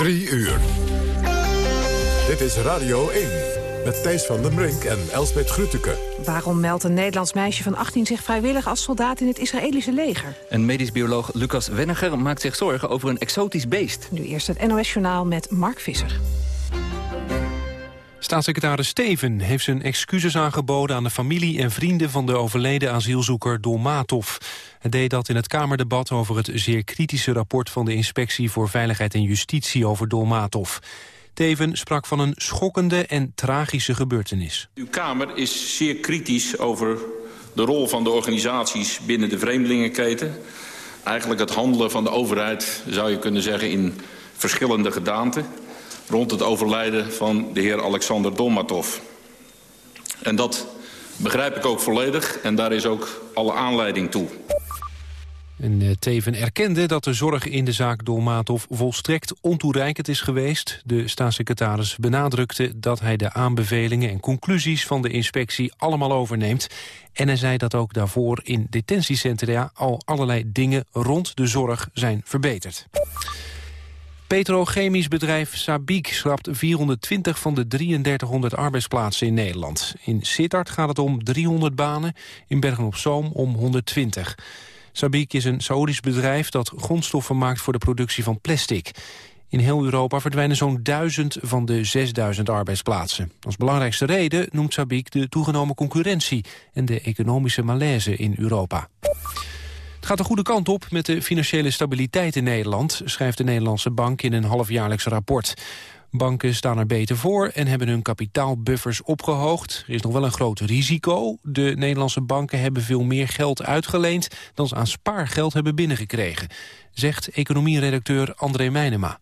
Drie uur. Dit is Radio 1 met Thijs van den Brink en Elsbeth Grütke. Waarom meldt een Nederlands meisje van 18 zich vrijwillig als soldaat in het Israëlische leger? En medisch bioloog Lucas Wenniger maakt zich zorgen over een exotisch beest. Nu eerst het NOS-journaal met Mark Visser. Staatssecretaris Steven heeft zijn excuses aangeboden aan de familie en vrienden van de overleden asielzoeker Dolmatov. Hij deed dat in het Kamerdebat over het zeer kritische rapport van de Inspectie voor Veiligheid en Justitie over Dolmatov. Teven sprak van een schokkende en tragische gebeurtenis. Uw Kamer is zeer kritisch over de rol van de organisaties binnen de vreemdelingenketen. Eigenlijk het handelen van de overheid, zou je kunnen zeggen, in verschillende gedaanten rond het overlijden van de heer Alexander Dolmatov. En dat begrijp ik ook volledig en daar is ook alle aanleiding toe. En eh, Teven erkende dat de zorg in de zaak Dolmatov volstrekt ontoereikend is geweest. De staatssecretaris benadrukte dat hij de aanbevelingen en conclusies van de inspectie allemaal overneemt. En hij zei dat ook daarvoor in detentiecentra al allerlei dingen rond de zorg zijn verbeterd. Petrochemisch bedrijf Sabiek schrapt 420 van de 3300 arbeidsplaatsen in Nederland. In Sittard gaat het om 300 banen, in Bergen-op-Zoom om 120. Sabiek is een Saoedisch bedrijf dat grondstoffen maakt voor de productie van plastic. In heel Europa verdwijnen zo'n 1000 van de 6000 arbeidsplaatsen. Als belangrijkste reden noemt Sabiek de toegenomen concurrentie... en de economische malaise in Europa. Het gaat de goede kant op met de financiële stabiliteit in Nederland... schrijft de Nederlandse Bank in een halfjaarlijks rapport. Banken staan er beter voor en hebben hun kapitaalbuffers opgehoogd. Er is nog wel een groot risico. De Nederlandse banken hebben veel meer geld uitgeleend... dan ze aan spaargeld hebben binnengekregen, zegt economieredacteur André Meijnema.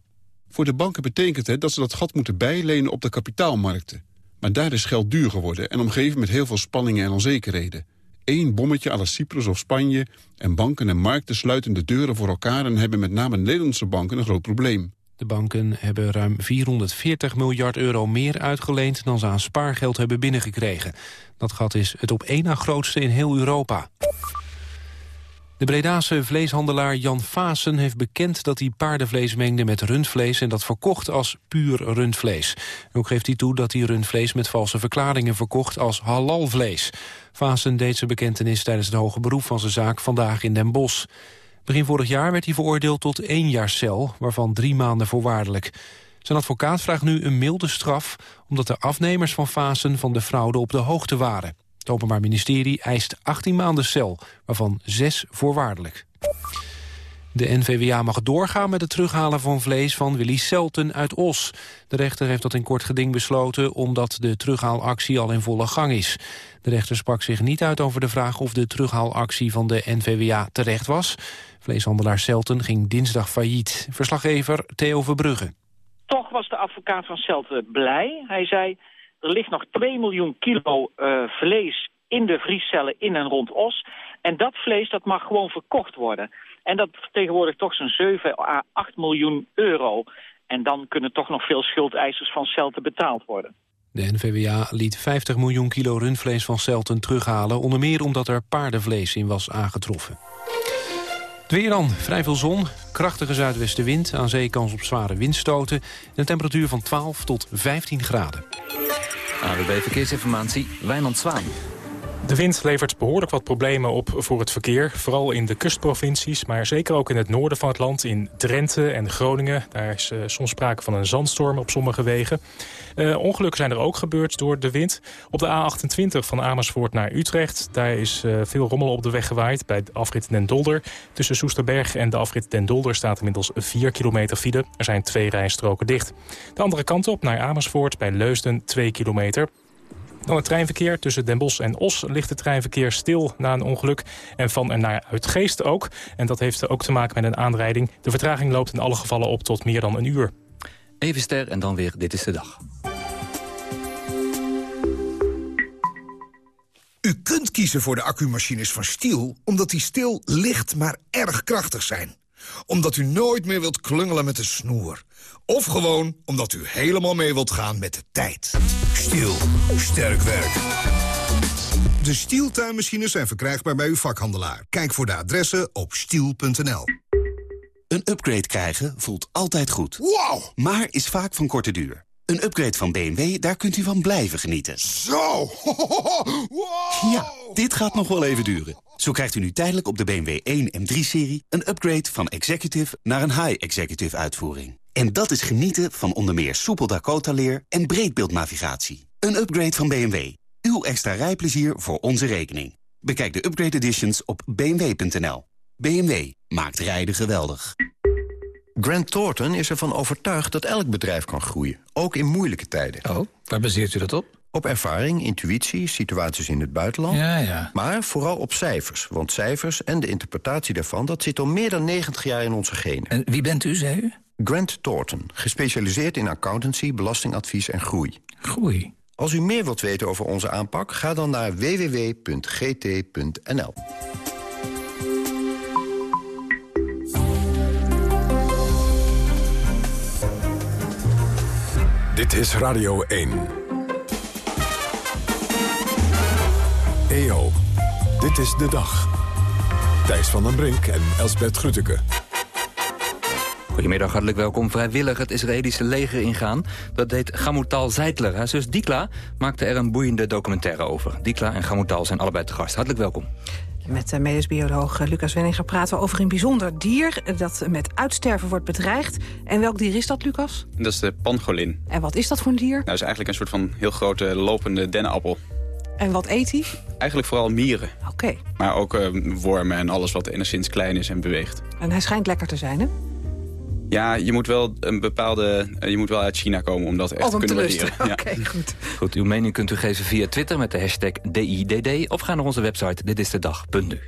Voor de banken betekent het dat ze dat gat moeten bijlenen op de kapitaalmarkten. Maar daar is geld duur geworden en omgeven met heel veel spanningen en onzekerheden. Eén bommetje à la Cyprus of Spanje en banken en markten sluiten de deuren voor elkaar... en hebben met name Nederlandse banken een groot probleem. De banken hebben ruim 440 miljard euro meer uitgeleend... dan ze aan spaargeld hebben binnengekregen. Dat gat is het op één na grootste in heel Europa. De Bredaanse vleeshandelaar Jan Vaassen heeft bekend dat hij paardenvlees mengde met rundvlees en dat verkocht als puur rundvlees. Ook geeft hij toe dat hij rundvlees met valse verklaringen verkocht als halalvlees. Vaassen deed zijn bekentenis tijdens het hoge beroep van zijn zaak vandaag in Den Bosch. Begin vorig jaar werd hij veroordeeld tot één jaar cel, waarvan drie maanden voorwaardelijk. Zijn advocaat vraagt nu een milde straf... omdat de afnemers van Fasen van de fraude op de hoogte waren. Het Openbaar Ministerie eist 18 maanden cel, waarvan 6 voorwaardelijk. De NVWA mag doorgaan met het terughalen van vlees van Willy Selten uit Os. De rechter heeft dat in kort geding besloten omdat de terughaalactie al in volle gang is. De rechter sprak zich niet uit over de vraag of de terughaalactie van de NVWA terecht was. Vleeshandelaar Selten ging dinsdag failliet. Verslaggever Theo Verbrugge. Toch was de advocaat van Selten blij. Hij zei, er ligt nog 2 miljoen kilo uh, vlees in de vriescellen in en rond Os. En dat vlees dat mag gewoon verkocht worden. En dat vertegenwoordigt toch zo'n 7 à 8 miljoen euro. En dan kunnen toch nog veel schuldeisers van Celten betaald worden. De NVWA liet 50 miljoen kilo rundvlees van Celten terughalen... onder meer omdat er paardenvlees in was aangetroffen. Het weer dan, vrij veel zon, krachtige zuidwestenwind... aan zee kans op zware windstoten... en een temperatuur van 12 tot 15 graden. AWB Verkeersinformatie, Wijnand Zwaan. De wind levert behoorlijk wat problemen op voor het verkeer. Vooral in de kustprovincies, maar zeker ook in het noorden van het land. In Drenthe en Groningen. Daar is uh, soms sprake van een zandstorm op sommige wegen. Uh, ongelukken zijn er ook gebeurd door de wind. Op de A28 van Amersfoort naar Utrecht. Daar is uh, veel rommel op de weg gewaaid bij de afrit Den Dolder. Tussen Soesterberg en de afrit Den Dolder staat inmiddels 4 kilometer file. Er zijn twee rijstroken dicht. De andere kant op naar Amersfoort bij Leusden 2 kilometer. Dan het treinverkeer tussen Den Bosch en Os ligt het treinverkeer stil na een ongeluk. En van en naar Uitgeest ook. En dat heeft ook te maken met een aanrijding. De vertraging loopt in alle gevallen op tot meer dan een uur. Even ster en dan weer Dit is de Dag. U kunt kiezen voor de accumachines van Stiel... omdat die stil licht maar erg krachtig zijn. Omdat u nooit meer wilt klungelen met de snoer. Of gewoon omdat u helemaal mee wilt gaan met de tijd. Stiel. Sterk werk. De Stiel tuinmachines zijn verkrijgbaar bij uw vakhandelaar. Kijk voor de adressen op stiel.nl. Een upgrade krijgen voelt altijd goed. Wow! Maar is vaak van korte duur. Een upgrade van BMW, daar kunt u van blijven genieten. Zo! wow! Ja, dit gaat nog wel even duren. Zo krijgt u nu tijdelijk op de BMW 1 M3-serie... een upgrade van executive naar een high-executive uitvoering. En dat is genieten van onder meer soepel Dakota-leer en breedbeeldnavigatie. Een upgrade van BMW. Uw extra rijplezier voor onze rekening. Bekijk de upgrade editions op bmw.nl. BMW maakt rijden geweldig. Grant Thornton is ervan overtuigd dat elk bedrijf kan groeien, ook in moeilijke tijden. Oh, waar baseert u dat op? Op ervaring, intuïtie, situaties in het buitenland. Ja, ja. Maar vooral op cijfers, want cijfers en de interpretatie daarvan... dat zit al meer dan 90 jaar in onze genen. En wie bent u, zei u? Grant Thornton, gespecialiseerd in accountancy, belastingadvies en groei. Groei. Als u meer wilt weten over onze aanpak, ga dan naar www.gt.nl. Dit is Radio 1. EO, dit is de dag. Thijs van den Brink en Elsbert Grütke. Goedemiddag, hartelijk welkom. Vrijwillig het Israëlische leger ingaan. Dat deed Gamutal Zeitler. Haar zus Dikla maakte er een boeiende documentaire over. Dikla en Gamutal zijn allebei te gast. Hartelijk welkom. Met uh, medisch bioloog eh, Lucas Wenninger praten we over een bijzonder dier... eh, dat met uitsterven wordt bedreigd. En welk dier is dat, Lucas? Dat is de pangolin. En wat is dat voor een dier? Nou, dat is eigenlijk een soort van heel grote lopende dennenappel. En wat eet hij? Eigenlijk vooral mieren. Oké. Maar ook eh, wormen en alles wat enigszins klein is en beweegt. En hij schijnt lekker te zijn, hè? Ja, je moet wel een bepaalde. eh, je moet wel uit China komen om dat echt Om te te kunnen lusten. waarderen. Oké, goed. Goed, uw mening kunt u geven via Twitter met de hashtag DIDD... of ga naar onze website ditistedag.nu.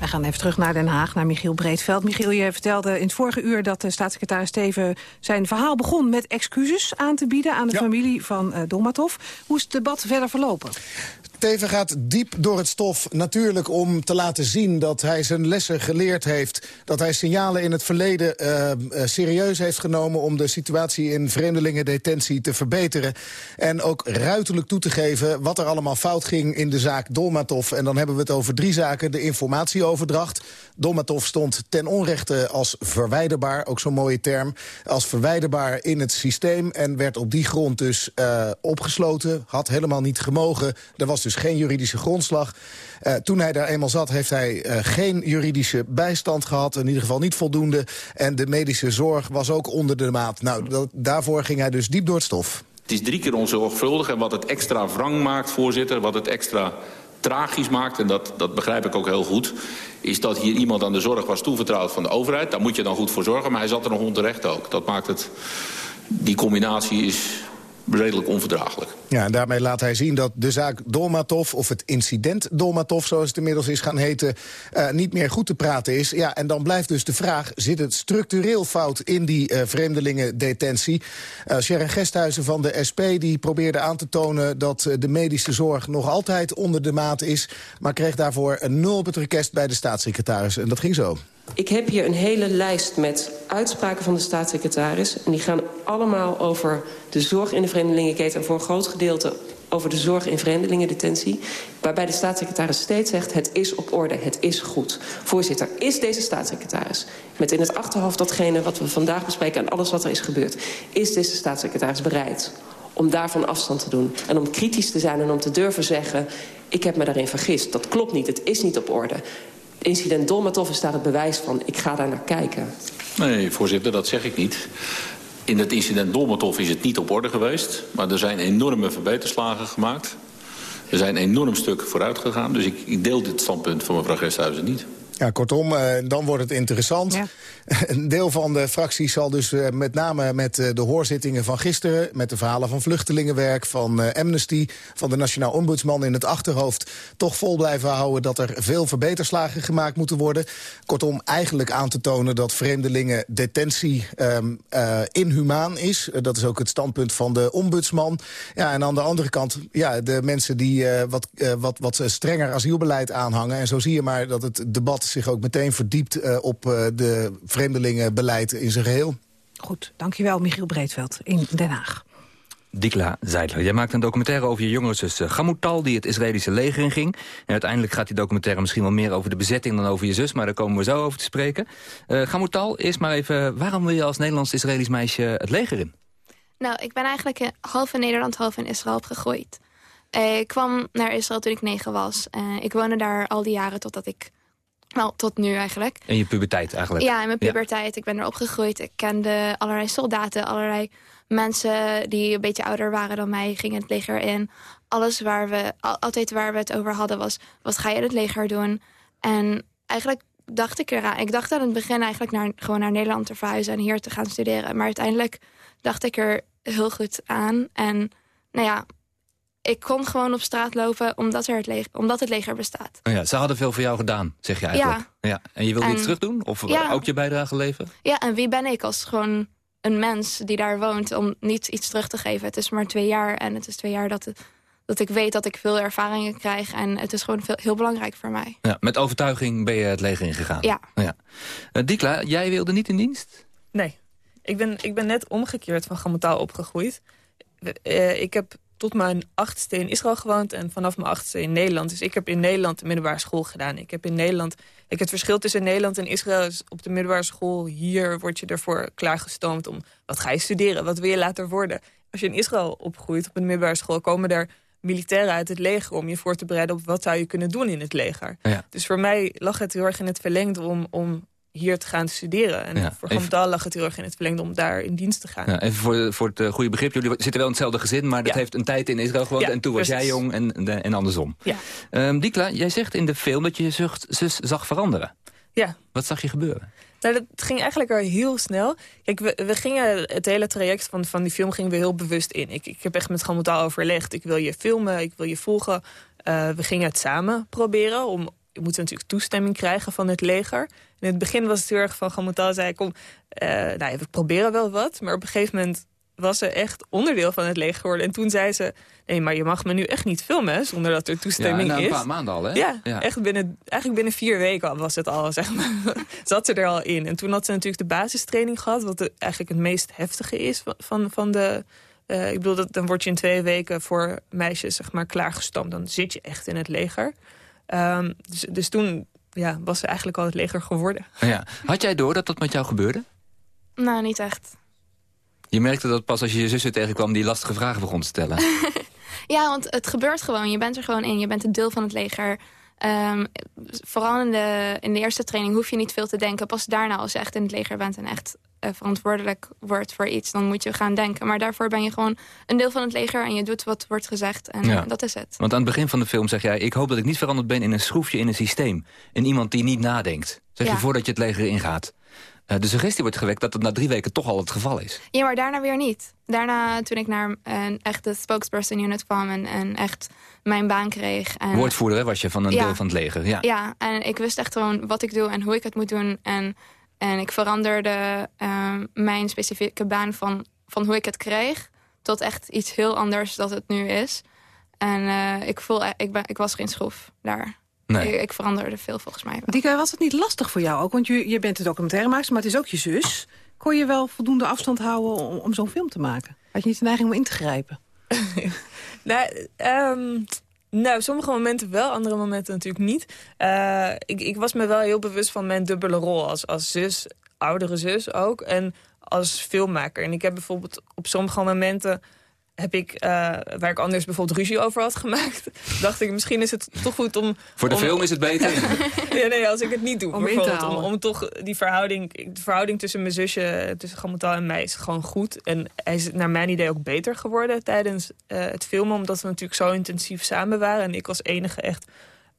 We gaan even terug naar Den Haag, naar Michiel Breedveld. Michiel, je vertelde in het vorige uur dat de staatssecretaris Steven zijn verhaal begon met excuses aan te bieden aan de familie van uh, Dolmatov. Hoe is het debat verder verlopen? Teven gaat diep door het stof. Natuurlijk om te laten zien dat hij zijn lessen geleerd heeft. Dat hij signalen in het verleden uh, uh, serieus heeft genomen... om de situatie in vreemdelingendetentie te verbeteren. En ook ruiterlijk toe te geven wat er allemaal fout ging in de zaak Dolmatov. En dan hebben we het over drie zaken. De informatieoverdracht. Dolmatov stond ten onrechte als verwijderbaar, ook zo'n mooie term... als verwijderbaar in het systeem en werd op die grond dus uh, opgesloten. Had helemaal niet gemogen. Er was dus geen juridische grondslag. Uh, toen hij daar eenmaal zat, heeft hij uh, geen juridische bijstand gehad. In ieder geval niet voldoende. En de medische zorg was ook onder de maat. Nou, daarvoor ging hij dus diep door het stof. Het is drie keer onzorgvuldig. En wat het extra wrang maakt, voorzitter, wat het extra tragisch maakt... en dat, dat begrijp ik ook heel goed... is dat hier iemand aan de zorg was toevertrouwd van de overheid. Daar moet je dan goed voor zorgen, maar hij zat er nog onterecht ook. Dat maakt het... Die combinatie is redelijk onverdraaglijk. Ja, en daarmee laat hij zien dat de zaak Dolmatov... of het incident Dolmatov, zoals het inmiddels is gaan heten... Uh, niet meer goed te praten is. Ja, en dan blijft dus de vraag, zit het structureel fout... in die uh, vreemdelingendetentie? Uh, Sharon Gesthuizen van de SP die probeerde aan te tonen... dat de medische zorg nog altijd onder de maat is... maar kreeg daarvoor een nul op het request bij de staatssecretaris. En dat ging zo. Ik heb hier een hele lijst met uitspraken van de staatssecretaris. En die gaan allemaal over de zorg in de vreemdelingenketen... en voor een groot gedeelte over de zorg in vreemdelingendetentie... waarbij de staatssecretaris steeds zegt... het is op orde, het is goed. Voorzitter, is deze staatssecretaris... met in het achterhoofd datgene wat we vandaag bespreken... en alles wat er is gebeurd... is deze staatssecretaris bereid om daarvan afstand te doen... en om kritisch te zijn en om te durven zeggen... ik heb me daarin vergist, dat klopt niet, het is niet op orde incident Dolmatov is daar het bewijs van. Ik ga daar naar kijken. Nee, voorzitter, dat zeg ik niet. In het incident Dolmatov is het niet op orde geweest. Maar er zijn enorme verbeterslagen gemaakt. Er zijn enorm stuk vooruit gegaan. Dus ik, ik deel dit standpunt van mevrouw Gesthuizen niet. Ja, kortom, uh, dan wordt het interessant. Ja. Een deel van de fractie zal dus uh, met name met uh, de hoorzittingen van gisteren... met de verhalen van vluchtelingenwerk, van Amnesty... van de Nationaal Ombudsman in het achterhoofd... toch vol blijven houden dat er veel verbeterslagen gemaakt moeten worden. Kortom, eigenlijk aan te tonen dat vreemdelingen detentie um, inhumaan is. dat is ook het standpunt van de ombudsman. Ja, en aan de andere kant, ja, de mensen die wat, wat, wat strenger asielbeleid aanhangen. En zo zie je maar dat het debat zich ook meteen verdiept uh, op uh, de vreemdelingenbeleid in zijn geheel. Goed, dankjewel Michiel Breedveld in Den Haag. Dikla Zeidler, jij maakt een documentaire over je jongere zus uh, Gamutal... die het Israëlische leger in ging. En uiteindelijk gaat die documentaire misschien wel meer over de bezetting... dan over je zus, maar daar komen we zo over te spreken. Uh, Gamutal, eerst maar even, waarom wil je als Nederlands-Israëlisch meisje het leger in? Nou, ik ben eigenlijk half in Nederland, half in Israël opgegroeid. Uh, ik kwam naar Israël toen ik negen was. ik woonde daar al die jaren totdat ik wel, tot nu eigenlijk. In je puberteit eigenlijk? Ja, in mijn puberteit. Ik ben er opgegroeid. Ik kende allerlei soldaten, allerlei mensen die een beetje ouder waren dan mij, gingen het leger in. Alles waar we, altijd waar we het over hadden was, wat ga je in het leger doen? En eigenlijk dacht ik eraan. Ik dacht aan het begin eigenlijk naar, gewoon naar Nederland te verhuizen en hier te gaan studeren. Maar uiteindelijk dacht ik er heel goed aan. En nou ja, ik kon gewoon op straat lopen omdat, er het, leger, omdat het leger bestaat. Oh ja, ze hadden veel voor jou gedaan, zeg je eigenlijk. Ja. ja. En je wilde iets terug doen? Of ook je bijdrage leveren? Ja, en wie ben ik als gewoon een mens die daar woont... om niet iets terug te geven? Het is maar twee jaar en het is twee jaar dat, dat ik weet dat ik veel ervaringen krijg. En het is gewoon veel, heel belangrijk voor mij. Ja, met overtuiging ben je het leger ingegaan? Ja. ja. Uh, Dikla, jij wilde niet in dienst? Nee. Ik ben, ik ben net omgekeerd van Gamataal opgegroeid. Uh, ik heb tot mijn achtste in Israël gewoond en vanaf mijn achtste in Nederland. Dus ik heb in Nederland de middelbare school gedaan. Ik heb in Nederland... Ik het verschil tussen Nederland en Israël is op de middelbare school... hier word je ervoor klaargestoomd om... wat ga je studeren, wat wil je later worden? Als je in Israël opgroeit op een middelbare school... komen er militairen uit het leger om je voor te bereiden... op wat zou je kunnen doen in het leger. Dus voor mij lag het heel erg in het verlengde om, om hier te gaan studeren. En ja, voor Gamdal lag het heel erg in het verlengde om daar in dienst te gaan. Ja, even voor, voor het uh, goede begrip, jullie zitten wel in hetzelfde gezin... maar dat heeft een tijd in Israël gewoond en toen was jij jong en, en andersom. Ja. Um, Dikla, jij zegt in de film dat je je zucht, zus zag veranderen. Ja. Wat zag je gebeuren? Nou, dat ging eigenlijk al heel snel. Kijk, we, we, gingen het hele traject van, van die film gingen we heel bewust in. Ik, ik heb echt met Gamotaal overlegd. Ik wil je filmen, ik wil je volgen. Uh, we gingen het samen proberen om je moet natuurlijk toestemming krijgen van het leger. In het begin was het heel erg van Gamotal zei... kom, uh, nou, we proberen wel wat. Maar op een gegeven moment was ze echt onderdeel van het leger geworden. En toen zei ze, nee, maar je mag me nu echt niet filmen... zonder dat er toestemming ja, is. een paar maanden al, hè? Ja, echt binnen, eigenlijk binnen vier weken was het al, zeg maar. Zat ze er al in. En toen had ze natuurlijk de basistraining gehad... wat eigenlijk het meest heftige is van, van de... Uh, ik bedoel, dat, dan word je in twee weken voor meisjes zeg maar, klaargestoomd. Dan zit je echt in het leger. Um, dus, dus toen ja, was ze eigenlijk al het leger geworden. Ja. Had jij door dat dat met jou gebeurde? Nou, niet echt. Je merkte dat pas als je je zussen tegenkwam... die lastige vragen begon te stellen. ja, want het gebeurt gewoon. Je bent er gewoon in. Je bent een deel van het leger. Um, vooral in de, in de eerste training hoef je niet veel te denken. Pas daarna, als je echt in het leger bent en echt uh, verantwoordelijk wordt voor iets... dan moet je gaan denken. Maar daarvoor ben je gewoon een deel van het leger... en je doet wat wordt gezegd en ja. dat is het. Want aan het begin van de film zeg jij... ik hoop dat ik niet veranderd ben in een schroefje in een systeem. In iemand die niet nadenkt. Zeg ja. je voordat je het leger ingaat. Uh, de suggestie wordt gewekt dat het na drie weken toch al het geval is. Ja, maar daarna weer niet. Daarna, toen ik naar een echte spokesperson unit kwam... en, en echt mijn baan kreeg. En, Woordvoerder was je van een ja, deel van het leger. Ja. ja, en ik wist echt gewoon wat ik doe en hoe ik het moet doen... En, en ik veranderde uh, mijn specifieke baan van, van hoe ik het kreeg... tot echt iets heel anders dat het nu is. En uh, ik, voel, ik, ben, ik was geen schroef daar. Nee. Ik, ik, veranderde veel volgens mij. Dieke, was het niet lastig voor jou ook? Want je, je bent de documentairemaker, maar het is ook je zus. Kon je wel voldoende afstand houden om, om zo'n film te maken? Had je niet de neiging om in te grijpen? nou, nou, sommige momenten wel, andere momenten natuurlijk niet. Uh, ik, ik was me wel heel bewust van mijn dubbele rol als, als zus, oudere zus ook. En als filmmaker. En ik heb bijvoorbeeld op sommige momenten heb ik, uh, waar ik anders bijvoorbeeld ruzie over had gemaakt... dacht ik, misschien is het toch goed om... Voor de om, film is het beter? ja, nee, als ik het niet doe. Om bijvoorbeeld, om, om, toch die verhouding... De verhouding tussen mijn zusje, tussen Gamotal en mij is gewoon goed. En hij is naar mijn idee ook beter geworden tijdens uh, het filmen... omdat we natuurlijk zo intensief samen waren. En ik als enige echt...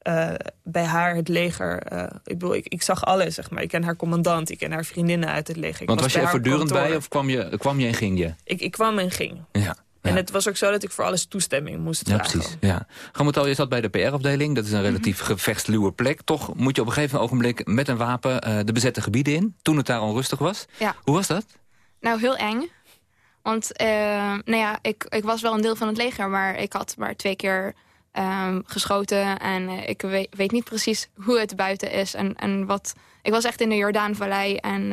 Uh, bij haar het leger. Uh, ik, bedoel, ik, ik, zag alles, zeg maar. Ik ken haar commandant, ik ken haar vriendinnen uit het leger. Ik Want was, was je er voortdurend bij of kwam je, kwam je en ging je? Ik, ik kwam en ging. Ja. En het was ook zo dat ik voor alles toestemming moest ja, vragen. Precies, ja, Gamotal, je zat bij de PR-afdeling. Dat is een relatief mm -hmm. gevechtsluwe plek. Toch moet je op een gegeven ogenblik met een wapen uh, de bezette gebieden in. Toen het daar onrustig was. Ja. Hoe was dat? Nou, heel eng. Want uh, nou ja, ik, ik was wel een deel van het leger. Maar ik had maar twee keer um, geschoten. En uh, ik weet, weet, niet precies hoe het buiten is. En, en wat, ik was echt in de Jordaanvallei. En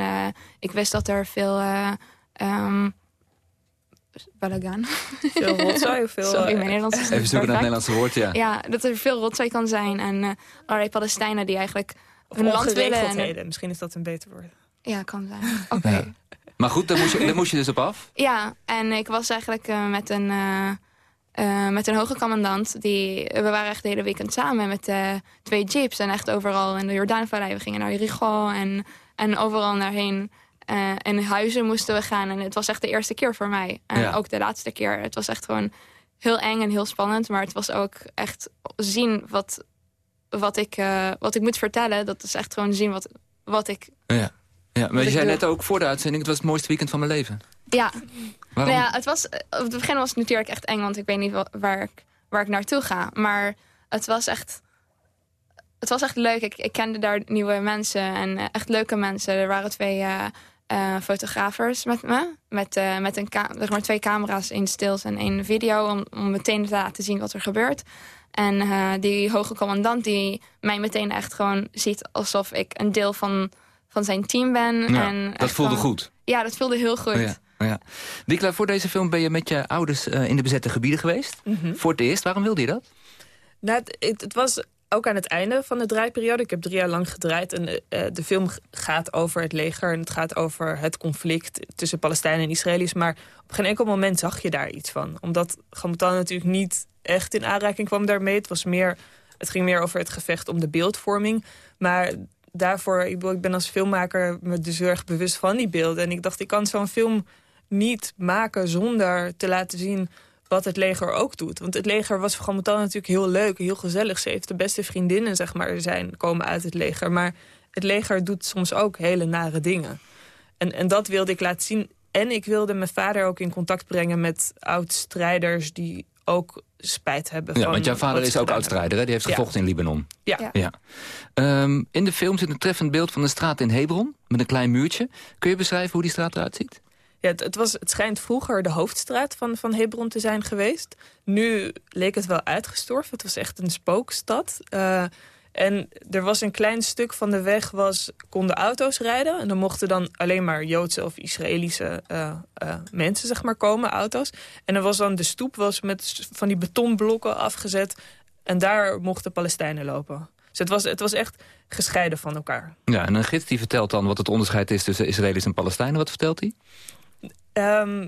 ik wist dat er veel... Um, balagan. Veel rotzooi veel... Sorry, mijn eh, Nederlands is Even zoeken naar het. Nederlandse woord, ja. Ja, dat er veel rotzooi kan zijn. En eh allerlei Palestijnen die eigenlijk Of hun land willen. En, Misschien is dat een beter woord. ja, kan zijn. Oké. Ja. Maar goed, daar moest, je, daar moest je dus op af. Ja, en ik was eigenlijk eh, met, een, eh, eh, met een hoge commandant. Die, we waren echt de hele weekend samen met eh, twee jeeps. En echt overal in de Jordaanvallei. We gingen naar Jericho en, en overal naarheen. Eh in huizen moesten we gaan. En het was echt de eerste keer voor mij. En Ja. ook de laatste keer. Het was echt gewoon heel eng en heel spannend. Maar het was ook echt zien wat, wat, ik, eh, wat ik moet vertellen. Dat is echt gewoon zien wat, wat ik... Ja. Ja, maar je zei doe. net ook voor de uitzending... het was het mooiste weekend van mijn leven. Ja, Waarom? Nou ja, het was, op het begin was het natuurlijk echt eng, want ik weet niet wa- waar ik, waar ik naartoe ga. Maar het was echt, het was echt leuk. Ik, ik kende daar nieuwe mensen en eh, echt leuke mensen. Er waren twee eh eh, fotografers met me. Met, eh, met een zeg maar twee camera's, één stils en één video. Om, om meteen te laten zien wat er gebeurt. En eh, die hoge commandant die mij meteen echt gewoon ziet alsof ik een deel van, van zijn team ben. Ja, en dat voelde gewoon- goed. Ja, dat voelde heel goed. Oh ja, oh ja. Dikla, voor deze film ben je met je ouders eh, in de bezette gebieden geweest. Mhm. Voor het eerst. Waarom wilde je dat? Nou, het, het was ook aan het einde van de draaiperiode. Ik heb drie jaar lang gedraaid. En eh, de film gaat over het leger. En het gaat over het conflict tussen Palestijnen en Israëli's. Maar op geen enkel moment zag je daar iets van. Omdat Gamutan natuurlijk niet echt in aanraking kwam daarmee. Het, was meer, het ging meer over het gevecht om de beeldvorming. Maar daarvoor, ik, ik ben als filmmaker me dus heel erg bewust van die beelden. En ik dacht, ik kan zo'n film niet maken zonder te laten zien wat het leger ook doet. Want het leger was voor Gamutan natuurlijk heel leuk, heel gezellig. Ze heeft de beste vriendinnen, zeg maar, zijn, komen uit het leger. Maar het leger doet soms ook hele nare dingen. En, en dat wilde ik laten zien. En ik wilde mijn vader ook in contact brengen met oud-strijders... die ook spijt hebben Ja, van want jouw vader is ook oud-strijder. hè? Die heeft Ja. gevochten in Libanon. Ja. ja. Ehm, in de film zit een treffend beeld van de straat in Hebron. Met een klein muurtje. Kun je beschrijven hoe die straat eruit ziet? Ja, het, was, het schijnt vroeger de hoofdstraat van, van Hebron te zijn geweest. Nu leek het wel uitgestorven. Het was echt een spookstad. Eh, en er was een klein stuk van de weg, was, konden auto's rijden. En dan mochten dan alleen maar Joodse of Israëlische eh, eh, mensen zeg maar, komen, auto's. En er was dan de stoep was met van die betonblokken afgezet. En daar mochten Palestijnen lopen. Dus het was, het was echt gescheiden van elkaar. Ja, en een gids die vertelt dan wat het onderscheid is tussen Israëli's en Palestijnen. Wat vertelt hij? Ehm,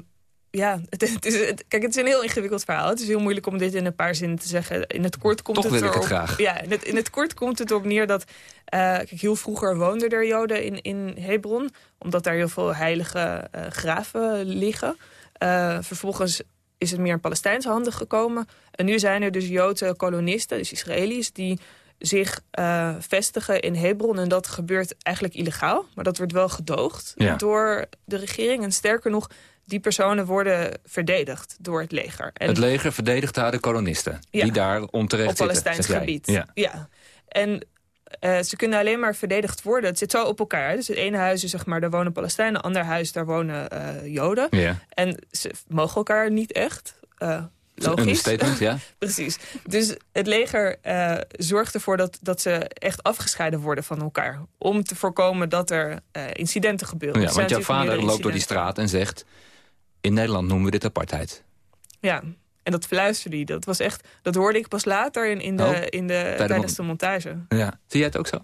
ja, het, het is, het- kijk, het is een heel ingewikkeld verhaal. Het is heel moeilijk om dit in een paar zinnen te zeggen. In het kort komt Toch het wil ik het erop- graag. Ja, in het, in het kort komt het erop neer dat... eh, kijk, heel vroeger woonden er Joden in, in Hebron. Omdat daar heel veel heilige eh, graven liggen. Eh, vervolgens is het meer in Palestijnse handen gekomen. En nu zijn er dus Joodse kolonisten, dus Israëli's... die zich eh, vestigen in Hebron. En dat gebeurt eigenlijk illegaal. Maar dat wordt wel gedoogd Ja. door de regering. En sterker nog, die personen worden verdedigd door het leger. En Het leger verdedigt daar de kolonisten. Ja. Die daar onterecht op zitten, Palestijns zeg jij. gebied. Ja. Ja. En eh, ze kunnen alleen maar verdedigd worden. Het zit zo op elkaar. Dus het ene huis is zeg maar, daar wonen Palestijnen. Het andere huis, daar wonen eh, Joden. Ja. En ze mogen elkaar niet echt. Logisch. Een statement, ja. Precies. Dus het leger eh, zorgt ervoor dat, dat ze echt afgescheiden worden van elkaar. Om te voorkomen dat er eh, incidenten gebeuren. Ja, want jouw vader loopt door die straat en zegt... in Nederland noemen we dit apartheid. Ja, en dat fluisterde hij. Dat, was echt, dat hoorde ik pas later in, in de, Oh, in de, de tijdens de montage. Ja. Zie jij het ook zo?